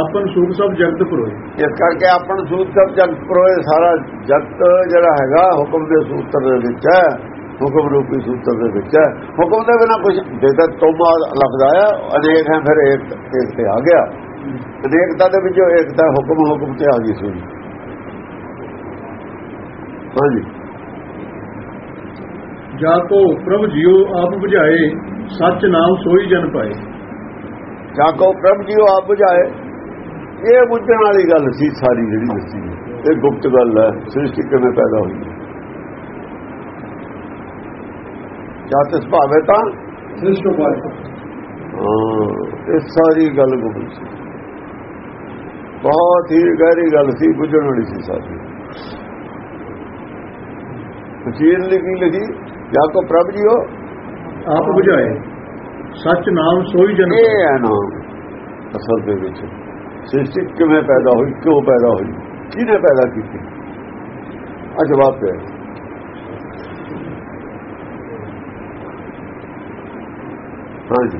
ਆਪਨ ਸੂਰ ਸਭ ਜਗਤ ਪਰੋਏ। ਇਸ ਕਰਕੇ ਆਪਣ ਸੂਤ ਸਭ ਜਗਤ ਪਰੋਏ ਸਾਰਾ ਜਗਤ ਜਿਹੜਾ ਹੈਗਾ ਹੁਕਮ ਦੇ ਸੂਤਰ ਦੇ ਵਿੱਚ ਹੈ। ਹੁਕਮ ਰੂਪੀ ਸੂਤਰ ਦੇ ਵਿੱਚ ਹੈ। ਹੁਕਮ ਦੇ ਬਿਨਾ ਕੁਝ ਜਿਹਦਾ ਤੋਮਾ ਲਫ਼ਜ਼ ਆਇਆ ਅਨੇਕ ਹੈ ਫਿਰ ਇੱਕ ਇੱਕ ਤੇ ਆ ਗਿਆ। ਅਨੇਕਤਾ ਦੇ ਵਿੱਚੋਂ ਏਕਤਾ ਹੁਕਮ ਹੁਕਮ ਤੇ ਆ ਗਈ ਸੀ। ਹਾਂਜੀ। ਜਾ ਕੋ ਪ੍ਰਭ ਜਿਉ ਆਪ 부ਝਾਏ ਸੱਚ ਨਾਮ ਸੋਈ ਜਨ ਪਾਏ। ਜਾਕੋ ਪ੍ਰਭ ਜੀਓ ਆਪ ਬੁਝਾਏ। ਇਹ ਬੁੱਝਣ ਵਾਲੀ ਗੱਲ ਸੀ ਸਾਰੀ ਜਿਹੜੀ ਦੱਸੀ। ਇਹ ਗੁਪਤ ਗੱਲ ਹੈ ਸ੍ਰਿਸ਼ਟੀ ਕਿਵੇਂ ਪੈਦਾ ਹੋਈ ਹੈ ਜਦ ਇਸ ਭਾਵੇਂ ਤਾਂ ਸ੍ਰਿਸ਼ਟ ਉਪਾਏ ਹਾਂ, ਇਹ ਸਾਰੀ ਗੱਲ ਗੁਪਤ ਸੀ। ਬਹੁਤ ਹੀ ਗਹਿਰੀ ਗੱਲ ਸੀ ਬੁੱਝਣ ਵਾਲੀ ਸੀ ਸਾਰੀ। ਫਕੀਰ ਲਿਖੀ? ਲਿਖੀ ਜਾਕੋ ਪ੍ਰਭ ਜੀਓ। ਆਪ 부ਝਾਏ ਸੱਚ ਨਾਮ ਸੋਈ ਜਨ ਇਹ ਹੈ ਨਾਮ ਅਸਲ ਦੇ ਵਿੱਚ। ਸ੍ਰਿਸ਼ਟੀ ਕਿਵੇਂ ਪੈਦਾ ਹੋਈ? ਕਿਉਂ ਪੈਦਾ ਹੋਈ? ਕਿਹਨੇ ਪੈਦਾ ਕੀਤੀ? ਆ ਜਵਾਬ ਹੈ। ਹਾਂਜੀ।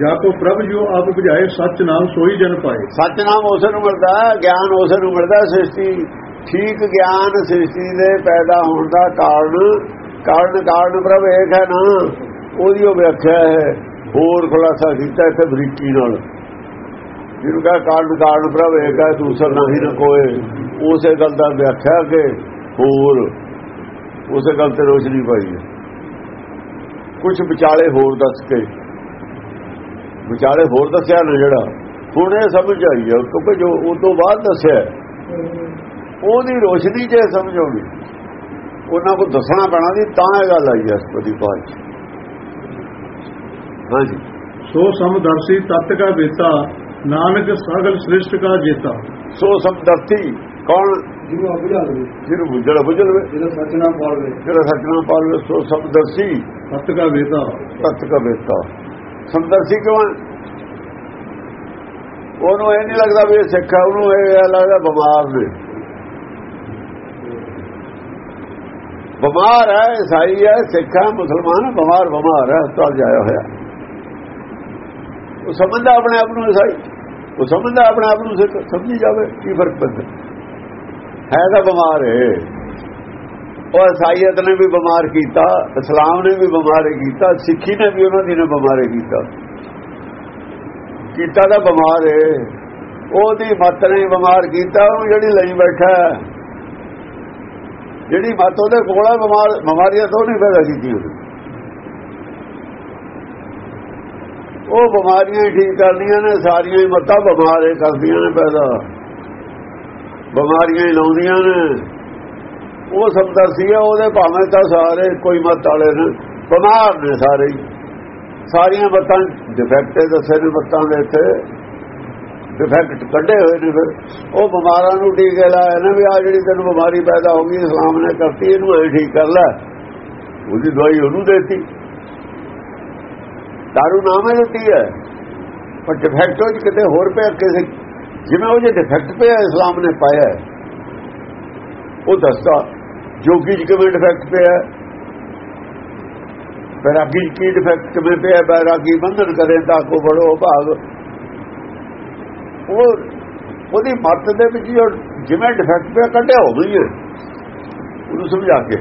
ਜਾ ਕੋ ਪ੍ਰਭ ਜਿਉ ਆਪ 부ਝਾਏ ਸੱਚ ਨਾਮ ਸੋਈ ਜਨ ਪਾਏ। ਸੱਚ ਨਾਮ ਉਸ ਨੂੰ ਮਿਲਦਾ ਗਿਆਨ ਉਸ ਨੂੰ ਮਿਲਦਾ ਸ੍ਰਿਸ਼ਟੀ ਠੀਕ ਗਿਆਨ ਸ੍ਰਿਸ਼ਟੀ ਦੇ ਪੈਦਾ ਹੋਣ ਦਾ ਕਾਰਨ ਕਾਰਨ ਕਾਰਨ ਪ੍ਰਭ ਇੱਕ ਹੈ ਨਾ ਉਹਦੀ ਉਹ ਵਿਆਖਿਆ ਹੈ ਹੋਰ ਖੁਲਾਸਾ ਕੀਤਾ ਇੱਥੇ ਬਰੀਕੀ ਨਾਲ। ਜਿਹਨੂੰ ਕਹਾ ਕਾਰਨ ਕਾਰਨ ਪ੍ਰਭ ਇੱਕ ਹੈ ਦੂਸਰਾ ਨਹੀਂ ਨਾ ਕੋਏ ਉਸੇ ਗੱਲ ਦਾ ਵਿਆਖਿਆ ਕਿ ਹੋਰ ਉਸੇ ਗੱਲ ਤੇ ਰੋਸ਼ਨੀ ਪਾਈ ਹੈ। ਕੁਝ ਵਿਚਾਲੇ ਹੋਰ ਦੱਸ ਕੇ ਵਿਚਾਲੇ ਹੋਰ ਦੱਸਿਆ ਨਾ ਜਿਹੜਾ ਹੁਣ ਇਹ ਸਮਝ ਆਈ ਹੈ ਕਿਉਂਕਿ ਜੋ ਉਸ ਤੋਂ ਬਾਅਦ ਦੱਸਿਆ ਉਹਦੀ ਰੋਸ਼ਨੀ ਜੇ ਸਮਝ ਆਉਣੀ ਉਹਨਾਂ ਕੋ ਦੱਸਣਾ ਪੈਣਾ ਦੀ ਤਾਂ ਇਹ ਗੱਲ ਆਈ ਹੈ ਸਪਦੀ ਪਾਜ ਹਾਂਜੀ। ਸੋ ਸਮਦਰਸੀ ਤਤ ਕਾ ਬੇਤਾ ਨਾਨਕ ਸਗਲ ਸ੍ਰਿਸ਼ਟ ਕਾ ਜੇਤਾ। ਸੋ ਸਮਦਰਤੀ ਕੌਣ ਜਿਹਨੂੰ ਬੁਝਾ ਲਵੇ। ਜਿਹਨੂੰ ਬੁੱਝਲ ਬੁੱਝ ਲਵੇ। ਜਿਹੜਾ ਪਾਲਵੇ ਜਿਹੜਾ ਸੱਚਨਾ ਪਾਲਵੇ ਸੋ ਸਮਦਰਸੀ ਤਤ ਕਾ ਬੇਤਾ ਤਤ ਕਾ ਬੇਤਾ ਸਮਦਰਸੀ ਕਿਉਂ? ਉਹਨੂੰ ਇਹ ਨਹੀਂ ਲੱਗਦਾ ਵੀ ਇਹ ਸਿੱਖ ਹੈ ਉਹਨੂੰ ਇਹ ਲੱਗਦਾ ਬਿਮਾਰ ਨੇ। ਬਿਮਾਰ ਹੈ ਈਸਾਈ ਹੈ ਸਿੱਖ ਹੈ ਮੁਸਲਮਾਨ ਬਿਮਾਰ ਬਿਮਾਰ ਹੈ ਹਸਪਤਾਲ ਜਾਇਆ ਹੋਇਆ। ਉਹ ਸਮਝਦਾ ਆਪਣੇ ਆਪ ਨੂੰ ਈਸਾਈ। ਉਹ ਸਮਝਦਾ ਆਪਣੇ ਆਪ ਨੂੰ ਸਿੱਖ। ਸਮਝੀ ਜਾਵੇ ਕੀ ਫ਼ਰਕ ਪੈਂਦਾ? ਹੈ ਤਾਂ ਬਿਮਾਰ ਹੈ। ਉਹ ਈਸਾਈਅਤ ਨੇ ਵੀ ਬਿਮਾਰ ਕੀਤਾ, ਇਸਲਾਮ ਨੇ ਵੀ ਬਿਮਾਰ ਕੀਤਾ, ਸਿੱਖੀ ਨੇ ਵੀ ਉਹਨਾਂ ਦੀ ਨੇ ਬਿਮਾਰ ਕੀਤਾ। ਕੀਤਾ ਤਾਂ ਬਿਮਾਰ ਹੈ। ਉਹਦੀ ਮੱਤ ਨੇ ਬਿਮਾਰ ਕੀਤਾ, ਉਹ ਜਿਹੜੀ ਲਈ ਬੈਠਾ ਜਿਹੜੀ ਮੱਤ ਉਹਦੇ ਕੋਲ ਬਿਮਾਰ ਬਿਮਾਰੀਆਂ ਤੋਂ ਨਹੀਂ ਪੈਦਾ ਕੀਤੀ ਉਹਨੇ ਉਹ ਬਿਮਾਰੀਆਂ ਹੀ ਠੀਕ ਕਰਦੀਆਂ ਨੇ, ਸਾਰੀਆਂ ਹੀ ਮੱਤਾਂ ਬਿਮਾਰ ਹੀ ਕਰਦੀਆਂ ਨੇ ਪੈਦਾ। ਬਿਮਾਰੀਆਂ ਹੀ ਲਾਉਂਦੀਆਂ ਨੇ। ਉਹ ਸਮਝਦਾ ਸੀ ਉਹਦੇ ਭਾਵੇਂ ਤਾਂ ਸਾਰੇ ਕੋਈ ਮਤ ਵਾਲੇ ਨੇ। ਬਿਮਾਰ ਨੇ ਸਾਰੇ ਸਾਰੀਆਂ ਮਤਾਂ ਡਿਫੈਕਟ ਦੱਸੇ ਨੇ ਮਤਾਂ ਦੇ ਇੱਥੇ। ਡਿਫੈਕਟ ਕੱਢੇ ਹੋਏ ਨੇ ਫਿਰ। ਉਹ ਬਿਮਾਰਾਂ ਨੂੰ ਟੀਕੇ ਲਾਇਆ ਨਾ ਵੀ ਆ ਜਿਹੜੀ ਤੈਨੂੰ ਬਿਮਾਰੀ ਪੈਦਾ ਹੋ ਗਈ, ਇਸਲਾਮ ਨੇ ਕਰਤੀ, ਇਹਨੂੰ ਐ ਠੀਕ ਕਰ ਲੈ। ਉਹਦੀ ਦਵਾਈ ਉਹਨੂੰ ਦੇਤੀ। ਦਾਰੂ ਨਾਮ ਹੈ ਦਿੱਤੀ ਹੈ। ਪਰ ਡਿਫੈਕਟ ਉਹ 'ਚ ਕਿਤੇ ਹੋਰ ਪਿਆ ਕਿਸੇ ਜਿਵੇਂ ਉਹ ਜੇ ਡਿਫੈਕਟ ਪਿਆ ਇਸਲਾਮ ਨੇ ਪਾਇਆ ਉਹ ਦੱਸਦਾ, ਜੋਗੀ 'ਚ ਕਿਵੇਂ ਡਿਫੈਕਟ ਪਿਆ ਬੈਰਾਗੀ 'ਚ ਕੀ ਡਿਫੈਕਟ ਕਿਵੇਂ ਪਿਆ ਬੈਰਾਗੀ ਬੰਧਨ ਕਰੇ ਤਾਂ ਕੋ ਬੜੋ ਭਾਗ। ਉਹ ਉਹਦੀ ਮੱਤ ਦੇ ਵਿੱਚ ਜੋ ਜਿਵੇਂ ਡਿਫੈਕਟ ਪਿਆ, ਕੱਢਿਆ ਹੋ ਗਈ ਹੈ। ਉਹਨੂੰ ਸਮਝਾ ਕੇ।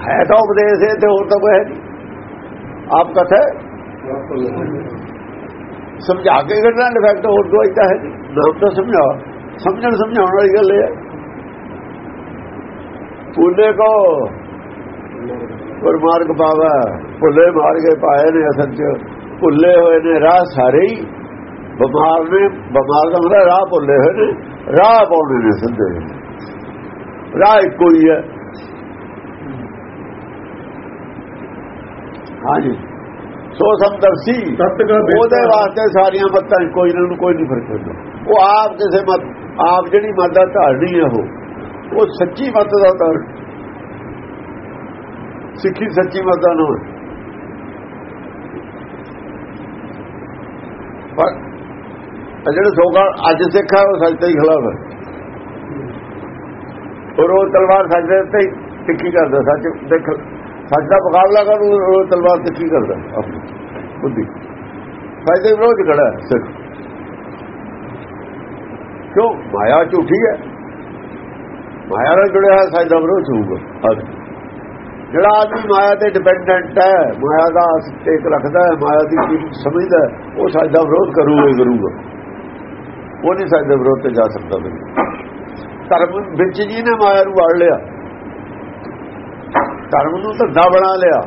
ਹੈ ਤਾਂ ਉਪਦੇਸ਼ ਹੈ ਤੇ ਹੋਰ ਤਾਂ ਕੋਈ ਹੈ ਨਹੀਂ। ਆਪ ਕਥਾ ਸਮਝਾ ਕੇ ਕਰਨਾ ਡਿਫੈਕਟ ਹੋਰ ਕੋਈ ਤਾਂ ਹੈ ਨਹੀਂ ਨਾਮ ਤਾਂ ਸਮਝਾ। ਸਮਝਣ ਸਮਝਾਉਣ ਵਾਲੀ ਗੱਲ ਹੈ। ਪੁੱਲੇ ਕੋ। ਗੁਰਮਾਰਗ ਪਾਵਾ। ਭੁੱਲੇ ਮਾਰ ਕੇ ਪਾਏ ਨੇ ਅਸਲ ਚ। ਭੁੱਲੇ ਹੋਏ ਨੇ ਰਾਹ ਸਾਰੇ ਹੀ। ਬਿਮਾਰ ਨੇ। ਬਿਮਾਰ ਦਾ ਮਤਲਬ ਰਾਹ ਭੁੱਲੇ ਹੋਏ ਨੇ। ਰਾਹ ਪਾਉਣੇ ਨੇ ਸਿੱਧੇ ਰਾਹ ਇੱਕੋ ਹੀ ਹੈ। ਹਾਂਜੀ। ਸੋ ਸਮਦਰਸੀ ਸਤ ਦਾ ਉਹਦੇ ਵਾਸਤੇ ਸਾਰੀਆਂ ਮੱਤਾਂ ਕੋਈ ਨਾ ਨੂੰ ਕੋਈ ਨਹੀਂ ਫ਼ਰਕ ਪੈਂਦਾ ਉਹ ਆਪ ਕਿਸੇ ਮਤ ਆਪ ਜਿਹੜੀ ਮਤ ਦਾ ਧਾਰਨੀ ਹੈ ਉਹ ਉਹ ਸੱਚੀ ਮਤ ਦਾ ਧਾਰ ਸਿੱਖੀ ਸੱਚੀ ਮਤ ਦਾ ਨਾਮ। ਪਰ ਜਿਹੜੇ ਸੋਗਾ ਅੱਜ ਸਿੱਖ ਉਹ ਸੱਚ ਦੇ ਖਿਲਾਫ ਹੈ। ਔਰ ਉਹ ਤਲਵਾਰ ਸੱਚ ਦੇ ਉੱਤੇ ਟਿੱਕੀ ਕਰਦਾ ਸੱਚ ਦੇਖ। ਸੱਚ ਦਾ ਮੁਕਾਬਲਾ ਕਰਨ ਨੂੰ ਉਹ ਤਲਵਾਰ ਤੇ ਕੀ ਕਰਦਾ? ਆਪਣੀ ਬੁੱਧੀ। ਸੱਚ ਵਿਰੋਧ ਖੜਾ ਹੈ ਕਿਉਂ? ਮਾਇਆ ਝੂਠੀ ਹੈ। ਮਾਇਆ ਨਾਲ ਜੁੜਿਆ ਹੋਇਆ ਸੱਚ ਦਾ ਵਿਰੋਧ ਹੋਊਗਾ ਜਿਹੜਾ ਆਦਮੀ ਮਾਇਆ ਤੇ ਡਿਪੈਂਡੈਂਟ ਹੈ, ਮਾਇਆ ਦਾ ਟੇਕ ਰੱਖਦਾ ਹੈ, ਮਾਇਆ ਦੀ ਚੀਜ਼ ਸਮਝਦਾ ਉਹ ਸੱਚ ਦਾ ਵਿਰੋਧ ਕਰੂਗਾ ਕਰੂਗਾ। ਉਹ ਨਹੀਂ ਸੱਚ ਵਿਰੋਧ ਤੇ ਜਾ ਸਕਦਾ ਬਿਲਕੁਲ ਧਰਮ ਵਿੱਚ ਜੀ ਨੇ ਮਾਇਆ ਨੂੰ ਵੜ ਲਿਆ। ਧਰਮ ਨੂੰ ਧੰਦਾ ਬਣਾ ਲਿਆ।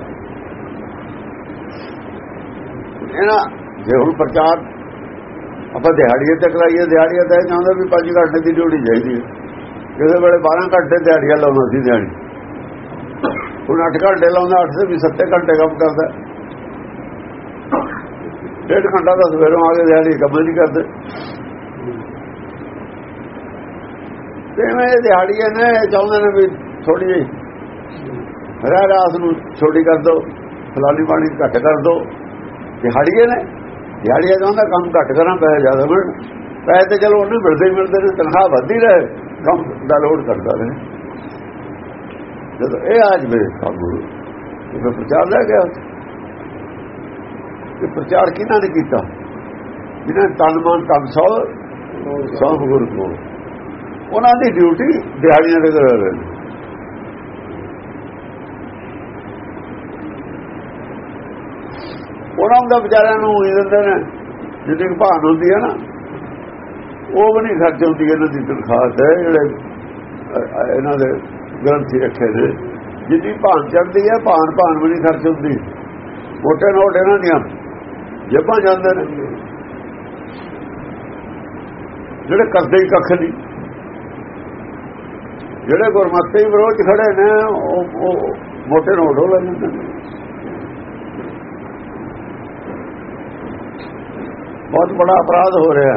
ਇਹਨਾਂ ਜੇ ਹੁਣ ਪ੍ਰਚਾਰ ਆਪਾਂ ਦਿਹਾੜੀਏ ਤੇ ਕਰਾਈਏ ਦਿਹਾੜੀਆਂ ਤੇ ਇਹ ਚਾਹੁੰਦਾ ਵੀ 5 ਘੰਟੇ ਦੀ ਡਿਊਟੀ ਚਾਹੀਦੀ ਹੈ। ਕਿਸੇ ਵੇਲੇ 12 ਘੰਟੇ ਦਿਹਾੜੀਆਂ ਲਾਉਣਾ ਸੀ ਦਿਹਾੜੀ। ਹੁਣ 8 ਘੰਟੇ ਲਾਉਂਦਾ 8 ਤੇ ਵੀ 7 ਘੰਟੇ ਕੰਮ ਕਰਦਾ। ਡੇਢ ਘੰਟਾ ਦਾ ਸਵੇਰੋਂ ਆ ਕੇ ਦਿਹਾੜੀ ਕੰਮ ਨਹੀਂ ਕਰਦੇ। ਤੇ ਮੈਂ ਇਹ ਦਿਹਾੜੀਆਂ ਨੇ ਚਾਹੁੰਦੇ ਨੇ ਵੀ ਥੋੜੀ ਜਿਹੀ ਰਹਿ ਰਾਤ ਨੂੰ ਛੋਟੀ ਕਰ ਦੋ, ਫਲਾਨੀ ਪਾਣੀ ਘੱਟ ਕਰ ਦੋ। ਦਿਹਾੜੀਏ ਨੇ ਦਿਹਾੜੀਆਂ ਚਾਹੁੰਦਾ ਕੰਮ ਘੱਟ ਕਰਾਂ, ਪੈਸੇ ਜ਼ਿਆਦਾ ਮਿਲਣ। ਪੈਸੇ ਤੇ ਚਲੋ ਉਹਨੂੰ ਮਿਲਦੇ ਹੀ ਮਿਲਦੇ ਨੇ, ਤਨਖਾਹ ਵੱਧਦੀ ਰਹੇ, ਕੰਮ ਦਾ ਲੋਡ ਕਰਦਾ ਰਹੇ। ਜਦੋਂ ਇਹ ਆਜ ਮੇਰੇ ਕੰਮ ਇਹ ਪ੍ਰਚਾਰ ਲੈ ਗਿਆ। ਤੇ ਪ੍ਰਚਾਰ ਕਿਹਨਾਂ ਨੇ ਕੀਤਾ? ਜਿਹਨਾਂ ਤਨ ਮਨ ਤਨ ਸੌ ਸਭ ਗੁਰੂ ਕੋ ਉਹਨਾਂ ਦੀ ਡਿਊਟੀ ਦਿਹਾੜੀਆਂ ਦੇ ਕਰ ਰਹੇ ਨੇ ਉਹਨਾਂ ਦਾ ਵਿਚਾਰਿਆਂ ਨੂੰ ਹੀ ਦਿੰਦੇ ਨੇ ਜਿੱਦੀ ਭਾਨ ਹੁੰਦੀ ਹੈ ਨਾ, ਉਹ ਵੀ ਨਹੀਂ ਖਰਚ ਹੁੰਦੀ, ਇਹਨਾਂ ਦੀ ਤਨਖਾਹ ਤੇ ਜਿਹੜੇ ਇਹਨਾਂ ਦੇ ਗ੍ਰੰਥੀ ਰੱਖੇ ਨੇ। ਜਿੱਦੀ ਭਾਨ ਚੜਦੀ ਹੈ, ਭਾਨ ਭਾਨ ਵੀ ਨਹੀਂ ਖਰਚ ਹੁੰਦੀ। ਮੋਟੇ ਨੋਟ ਇਹਨਾਂ ਦੀਆਂ, ਜੇਬਾਂ ਜਾਂਦੇ ਨੇ। ਜਿਹੜੇ ਕਰਦੇ ਹੀ ਕੱਖ ਨਹੀਂ। ਜਿਹੜੇ ਗੁਰਮਤਿ ਵਿਰੋਧ ਖੜੇ ਨੇ, ਉਹ ਉਹ ਮੋਟੇ ਨੋਟ ਹੋ ਲੈਂਦੇ ਨੇ। ਬਹੁਤ ਬੜਾ ਅਪਰਾਧ ਹੋ ਰਿਹਾ।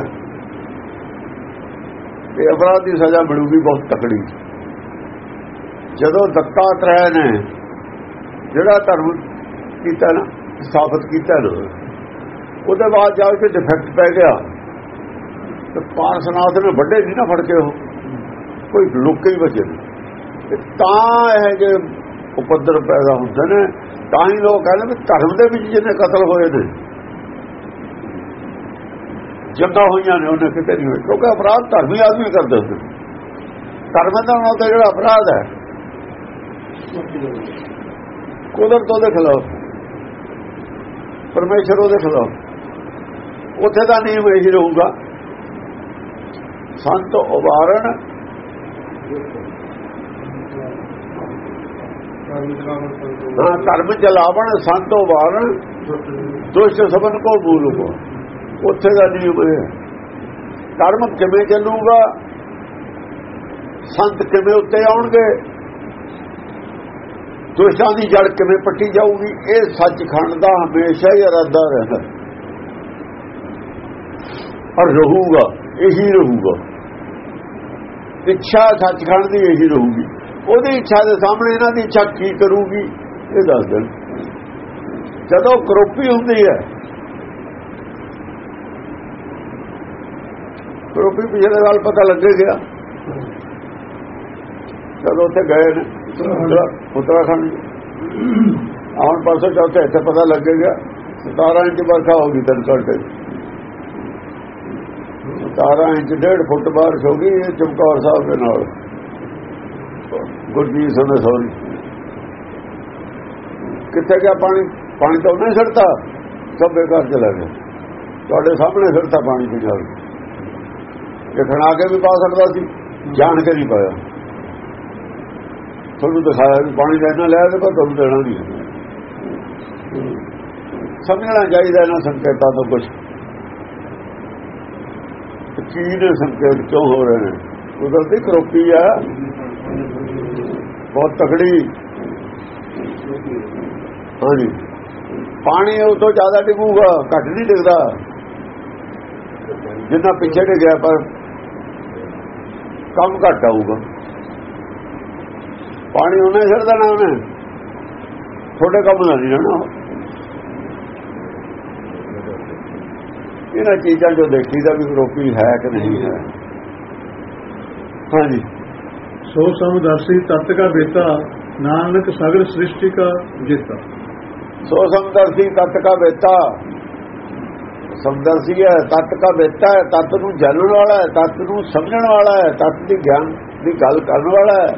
ਇਹ ਅਪਰਾਧ ਦੀ ਸਜ਼ਾ ਮਿਲੂਗੀ ਬਹੁਤ ਤਕੜੀ। ਜਦੋਂ ਦੱਤਾ ਦੱਤਾਤਰੇయ ਨੇ, ਜਿਹੜਾ ਧਰਮ ਕੀਤਾ ਨਾ ਸਾਬਤ ਕੀਤਾ ਨਾ, ਉਹਦੇ ਬਾਅਦ ਜਾ ਕੇ ਡਿਫੈਕਟ ਪੈ ਗਿਆ। ਤੇ ਪਾਰਸਨਾਥ ਨੇ ਵੱਡੇ ਨਹੀਂ ਨਾ ਫੜ ਕੇ ਉਹ। ਕੋਈ ਲੁੱਕੇ ਹੀ ਬਚੇ ਨਹੀਂ। ਤੇ ਤਾਂ ਇਹ ਜੇ ਉਪਦਰ ਪੈਦਾ ਹੁੰਦੇ ਨੇ, ਤਾਂ ਹੀ ਲੋਕ ਕਹਿੰਦੇ ਵੀ ਧਰਮ ਦੇ ਵਿੱਚ ਜਿਹਨੇ ਕਤਲ ਹੋਏ ਨੇ ਜੰਗਾਂ ਹੋਈਆਂ ਨੇ, ਉਹਨੇ ਕਿਤੇ ਨਹੀਂ ਹੋਏ ਕਿਉਂਕਿ ਅਪਰਾਧ ਧਰਮੀ ਆਦਮੀ ਕਰਦੇ ਹੁੰਦੇ ਧਰਮ ਦਾ ਨਾਮ ਤਾਂ ਜਿਹੜਾ ਅਪਰਾਧ ਹੈ। ਕੁਦਰਤ ਉਹਦੇ ਖਿਲਾਫ। ਪਰਮੇਸ਼ਰ ਉਹਦੇ ਖਿਲਾਫ। ਉੱਥੇ ਦਾ ਨਹੀਂ ਇਹੀ ਰਹੂਗਾ। ਸੰਤ ਉਬਾਰਨ ਹਾਂ, ਧਰਮ ਚਲਾਵਣ, ਸੰਤ ਉਬਾਰਨ ਦੁਸ਼ਟ ਸਬਨ ਕੋ ਬੂਲ ਕੋ ਉੱਥੇ ਦਾ ਨਿਯਮ ਇਹ ਹੈ ਧਰਮ ਕਿਵੇਂ ਚੱਲੂਗਾ? ਸੰਤ ਕਿਵੇਂ ਉੱਤੇ ਆਉਣਗੇ? ਦੋਸ਼ਾਂ ਦੀ ਜੜ ਕਿਵੇਂ ਪੱਟੀ ਜਾਊਗੀ? ਇਹ ਸੱਚਖੰਡ ਦਾ ਹਮੇਸ਼ਾ ਹੀ ਇਰਾਦਾ ਰਹਿੰਦਾ। ਔਰ ਰਹੂਗਾ, ਇਹੀ ਰਹੂਗਾ। ਇੱਛਾ ਸੱਚਖੰਡ ਦੀ ਇਹੀ ਰਹੂਗੀ। ਉਹਦੀ ਇੱਛਾ ਦੇ ਸਾਹਮਣੇ ਇਹਨਾਂ ਦੀ ਇੱਛਾ ਕੀ ਕਰੂਗੀ? ਇਹ ਦੱਸ ਦੇਣ। ਜਦੋਂ ਕਰੋਪੀ ਹੁੰਦੀ ਹੈ ਕਰੋਪੀ ਪਿਛਲੇ ਵਾਲ ਪਤਾ ਲੱਗੇ ਗਿਆ ਜਦੋਂ ਉੱਥੇ ਗਏ ਨੇ ਉੱਤਰਾ- ਉੱਤਰਾਖੰਡ ਆਉਣ ਪਾਸੋਂ ਚੌਥੇ ਇੱਥੇ ਪਤਾ ਲੱਗੇਗਾ 17 ਇੰਚ ਵਰਖਾ ਹੋ ਗਈ ਤਿੰਨ ਘੰਟੇ 17 ਇੰਚ ਡੇਢ ਫੁੱਟ ਬਾਰਿਸ਼ ਹੋ ਗਈ ਇਹ ਚਮਕੌਰ ਸਾਹਿਬ ਦੇ ਨਾਲ ਗੁਰਜੀਤ ਸਿੰਘ ਦੇ ਸੌਰੀ ਕਿੱਥੇ ਗਿਆ ਪਾਣੀ ਪਾਣੀ ਤਾਂ ਉਹਨੇ ਛੱਡਤਾ ਸਭ ਬੇਕਾਰ ਚਲਾ ਗਿਆ ਤੁਹਾਡੇ ਸਾਹਮਣੇ ਛੱਡਤਾ ਪਾਣੀ ਦੀ ਗੱਲ ਇਹ ਕੇ ਵੀ ਪਾ ਸਕਦਾ ਸੀ, ਜਾਣ ਕੇ ਨਹੀਂ ਪਾਇਆ। ਤੁਹਾਨੂੰ ਦਿਖਾਇਆ ਵੀ ਪਾਣੀ ਦਾ ਇਹਨਾਂ ਲਿਆ ਤੇ ਪਰ ਤੁਹਾਨੂੰ ਦੇਣਾ ਨਹੀਂ। ਸਮਝਣਾ ਚਾਹੀਦਾ ਇਹਨਾਂ ਸੰਕੇਤਾਂ ਤੋਂ ਕੁਝ ਕੀ ਨੇ ਸੰਕੇਤ ਕਿਉਂ ਹੋ ਰਹੇ ਨੇ? ਕੁਦਰਤੀ ਕਰੋਪੀ ਆ। ਬਹੁਤ ਤਕੜੀ। ਹਾਂਜੀ। ਪਾਣੀ ਉਹ ਤੋਂ ਜ਼ਿਆਦਾ ਡਿੱਗੂਗਾ, ਘੱਟ ਨਹੀਂ ਡਿੱਗਦਾ। ਜਿੰਨਾ ਪਿੱਛੇ ਡਿੱਗਿਆ ਪਰ ਕੰਮ ਘੱਟ ਆਊਗਾ। ਪਾਣੀ ਉਹਨੇ ਛੱਡ ਦੇਣਾ ਉਹਨੇ। ਥੋੜੇ ਕੰਮ ਦਾ ਨਹੀਂ ਰਹਿਣਾ। ਇਹਨਾਂ ਚੀਜ਼ਾਂ ਜੋ ਦੇਖੀਦਾ ਵੀ ਰੋਪੀ ਹੈ ਕਿ ਨਹੀਂ ਹੈ। ਹਾਂਜੀ। ਸੋ ਸਮਦਰਸ਼ੀ ਤਤ ਕਾ ਬੇਤਾ ਨਾਨਕ ਸਗਲ ਸ੍ਰਿਸ਼ਟੀ ਕਾ ਜੇਤਾ। ਸੋ ਸਮਦਰਸੀ ਤਤ ਕਾ ਬੇਤਾ। ਸਮਦਰਸੀ ਹੈ ਤਤ ਕਾ ਬੇਤਾ ਹੈ, ਤਤ ਨੂੰ ਜਾਣਨ ਵਾਲਾ ਹੈ, ਤਤ ਨੂੰ ਸਮਝਣ ਵਾਲਾ ਹੈ, ਤਤ ਦੀ ਗਿਆਨ ਦੀ ਗੱਲ ਕਰਨ ਵਾਲਾ ਹੈ।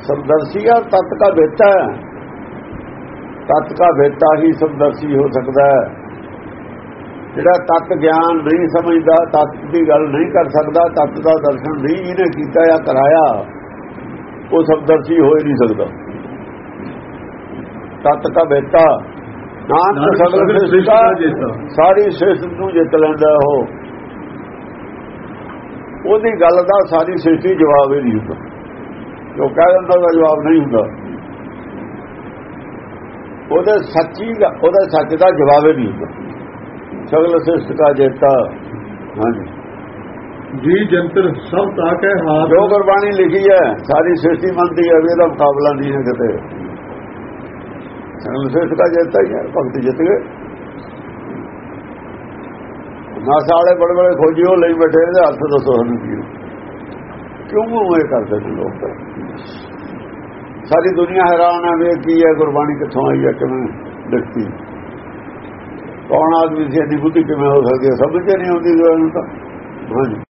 ਸਮਦਰਸੀ ਹੈ ਤਤ ਕਾ ਬੇਤਾ ਹੈ। ਤਤ ਕਾ ਬੇਤਾ ਹੀ ਸਮਦਰਸੀ ਹੋ ਸਕਦਾ ਹੈ। ਜਿਹੜਾ ਤਤ ਗਿਆਨ ਨਹੀਂ ਸਮਝਦਾ, ਤਤ ਦੀ ਗੱਲ ਨਹੀਂ ਕਰ ਸਕਦਾ, ਤਤ ਦਾ ਦਰਸ਼ਨ ਨਹੀਂ ਇਹਨੇ ਕੀਤਾ ਜਾਂ ਕਰਾਇਆ, ਉਹ ਸਮਦਰਸੀ ਹੋ ਹੀ ਨਹੀਂ ਸਕਦਾ। ਤਤ ਕਾ ਬੇਤਾ ਨਾਨਕ ਸਗਲ ਸ੍ਰਿਸ਼ਟੀ। ਸਾਰੀ ਸ੍ਰਿਸ਼ਟੀ ਨੂੰ ਜਿੱਤ ਲੈਂਦਾ ਉਹ। ਉਹਦੀ ਗੱਲ ਦਾ ਸਾਰੀ ਸ੍ਰਿਸ਼ਟੀ ਜਵਾਬ ਹੀ ਨਹੀਂ ਹੁੰਦਾ। ਜੋ ਕਹਿ ਦਿੰਦਾ ਉਹਦਾ ਜਵਾਬ ਨਹੀਂ ਹੁੰਦਾ। ਉਹਦੇ ਸੱਚੀ ਦਾ ਉਹਦਾ ਸੱਚ ਦਾ ਜਵਾਬ ਹੀ ਨਹੀਂ ਹੁੰਦਾ। ਸਗਲ ਸ੍ਰਿਸ਼ਟੀ ਦਾ ਜੇਤਾ ਹਾਂਜੀ। ਜੀ ਜੰਤਰ ਸਭ ਤਾਕੈ ਹਾਥ ਜੋ ਗੁਰਬਾਣੀ ਲਿਖੀ ਹੈ ਸਾਰੀ ਸ੍ਰਿਸ਼ਟੀ ਮੰਨਦੀ ਹੈ ਵੀ ਇਹਦਾ ਮੁਕਾਬਲਾ ਨਹੀਂ ਹੈ ਕਿਤੇ। ਸਗਲ ਦਾ ਜੇਤਾ ਹੀ ਹੈ ਭਗਤ ਜਿੱਤ ਗਏ। ਨਾਸਾ ਵਾਲੇ ਬੜੇ ਬੜੇ ਖੋਜੀ ਉਹ ਲਈ ਬੈਠੇ ਇਹਦੇ ਹੱਥ ਦੱਸੋ ਸਾਨੂੰ ਕੀ। ਕਿਉਂ ਉਹ ਇਹ ਕਰਦੇ ਨੇ ਲੋਕ? ਸਾਰੀ ਦੁਨੀਆ ਹੈਰਾਨ ਹੈ ਵੀ ਕੀ ਹੈ, ਗੁਰਬਾਣੀ ਕਿੱਥੋਂ ਆਈ ਹੈ, ਕਿਵੇਂ ਲਿਖਤੀ। ਕੌਣ ਆਦਮੀ ਸੀ ਇਹਦੀ ਬੁੱਧੀ ਕਿਵੇਂ ਹੋ ਸਕਦੀ ਹੈ? ਸਮਝ ਹੀ ਨਹੀਂ ਆਉਂਦੀ ਜੋ ਤਾਂ। ਹਾਂਜੀ।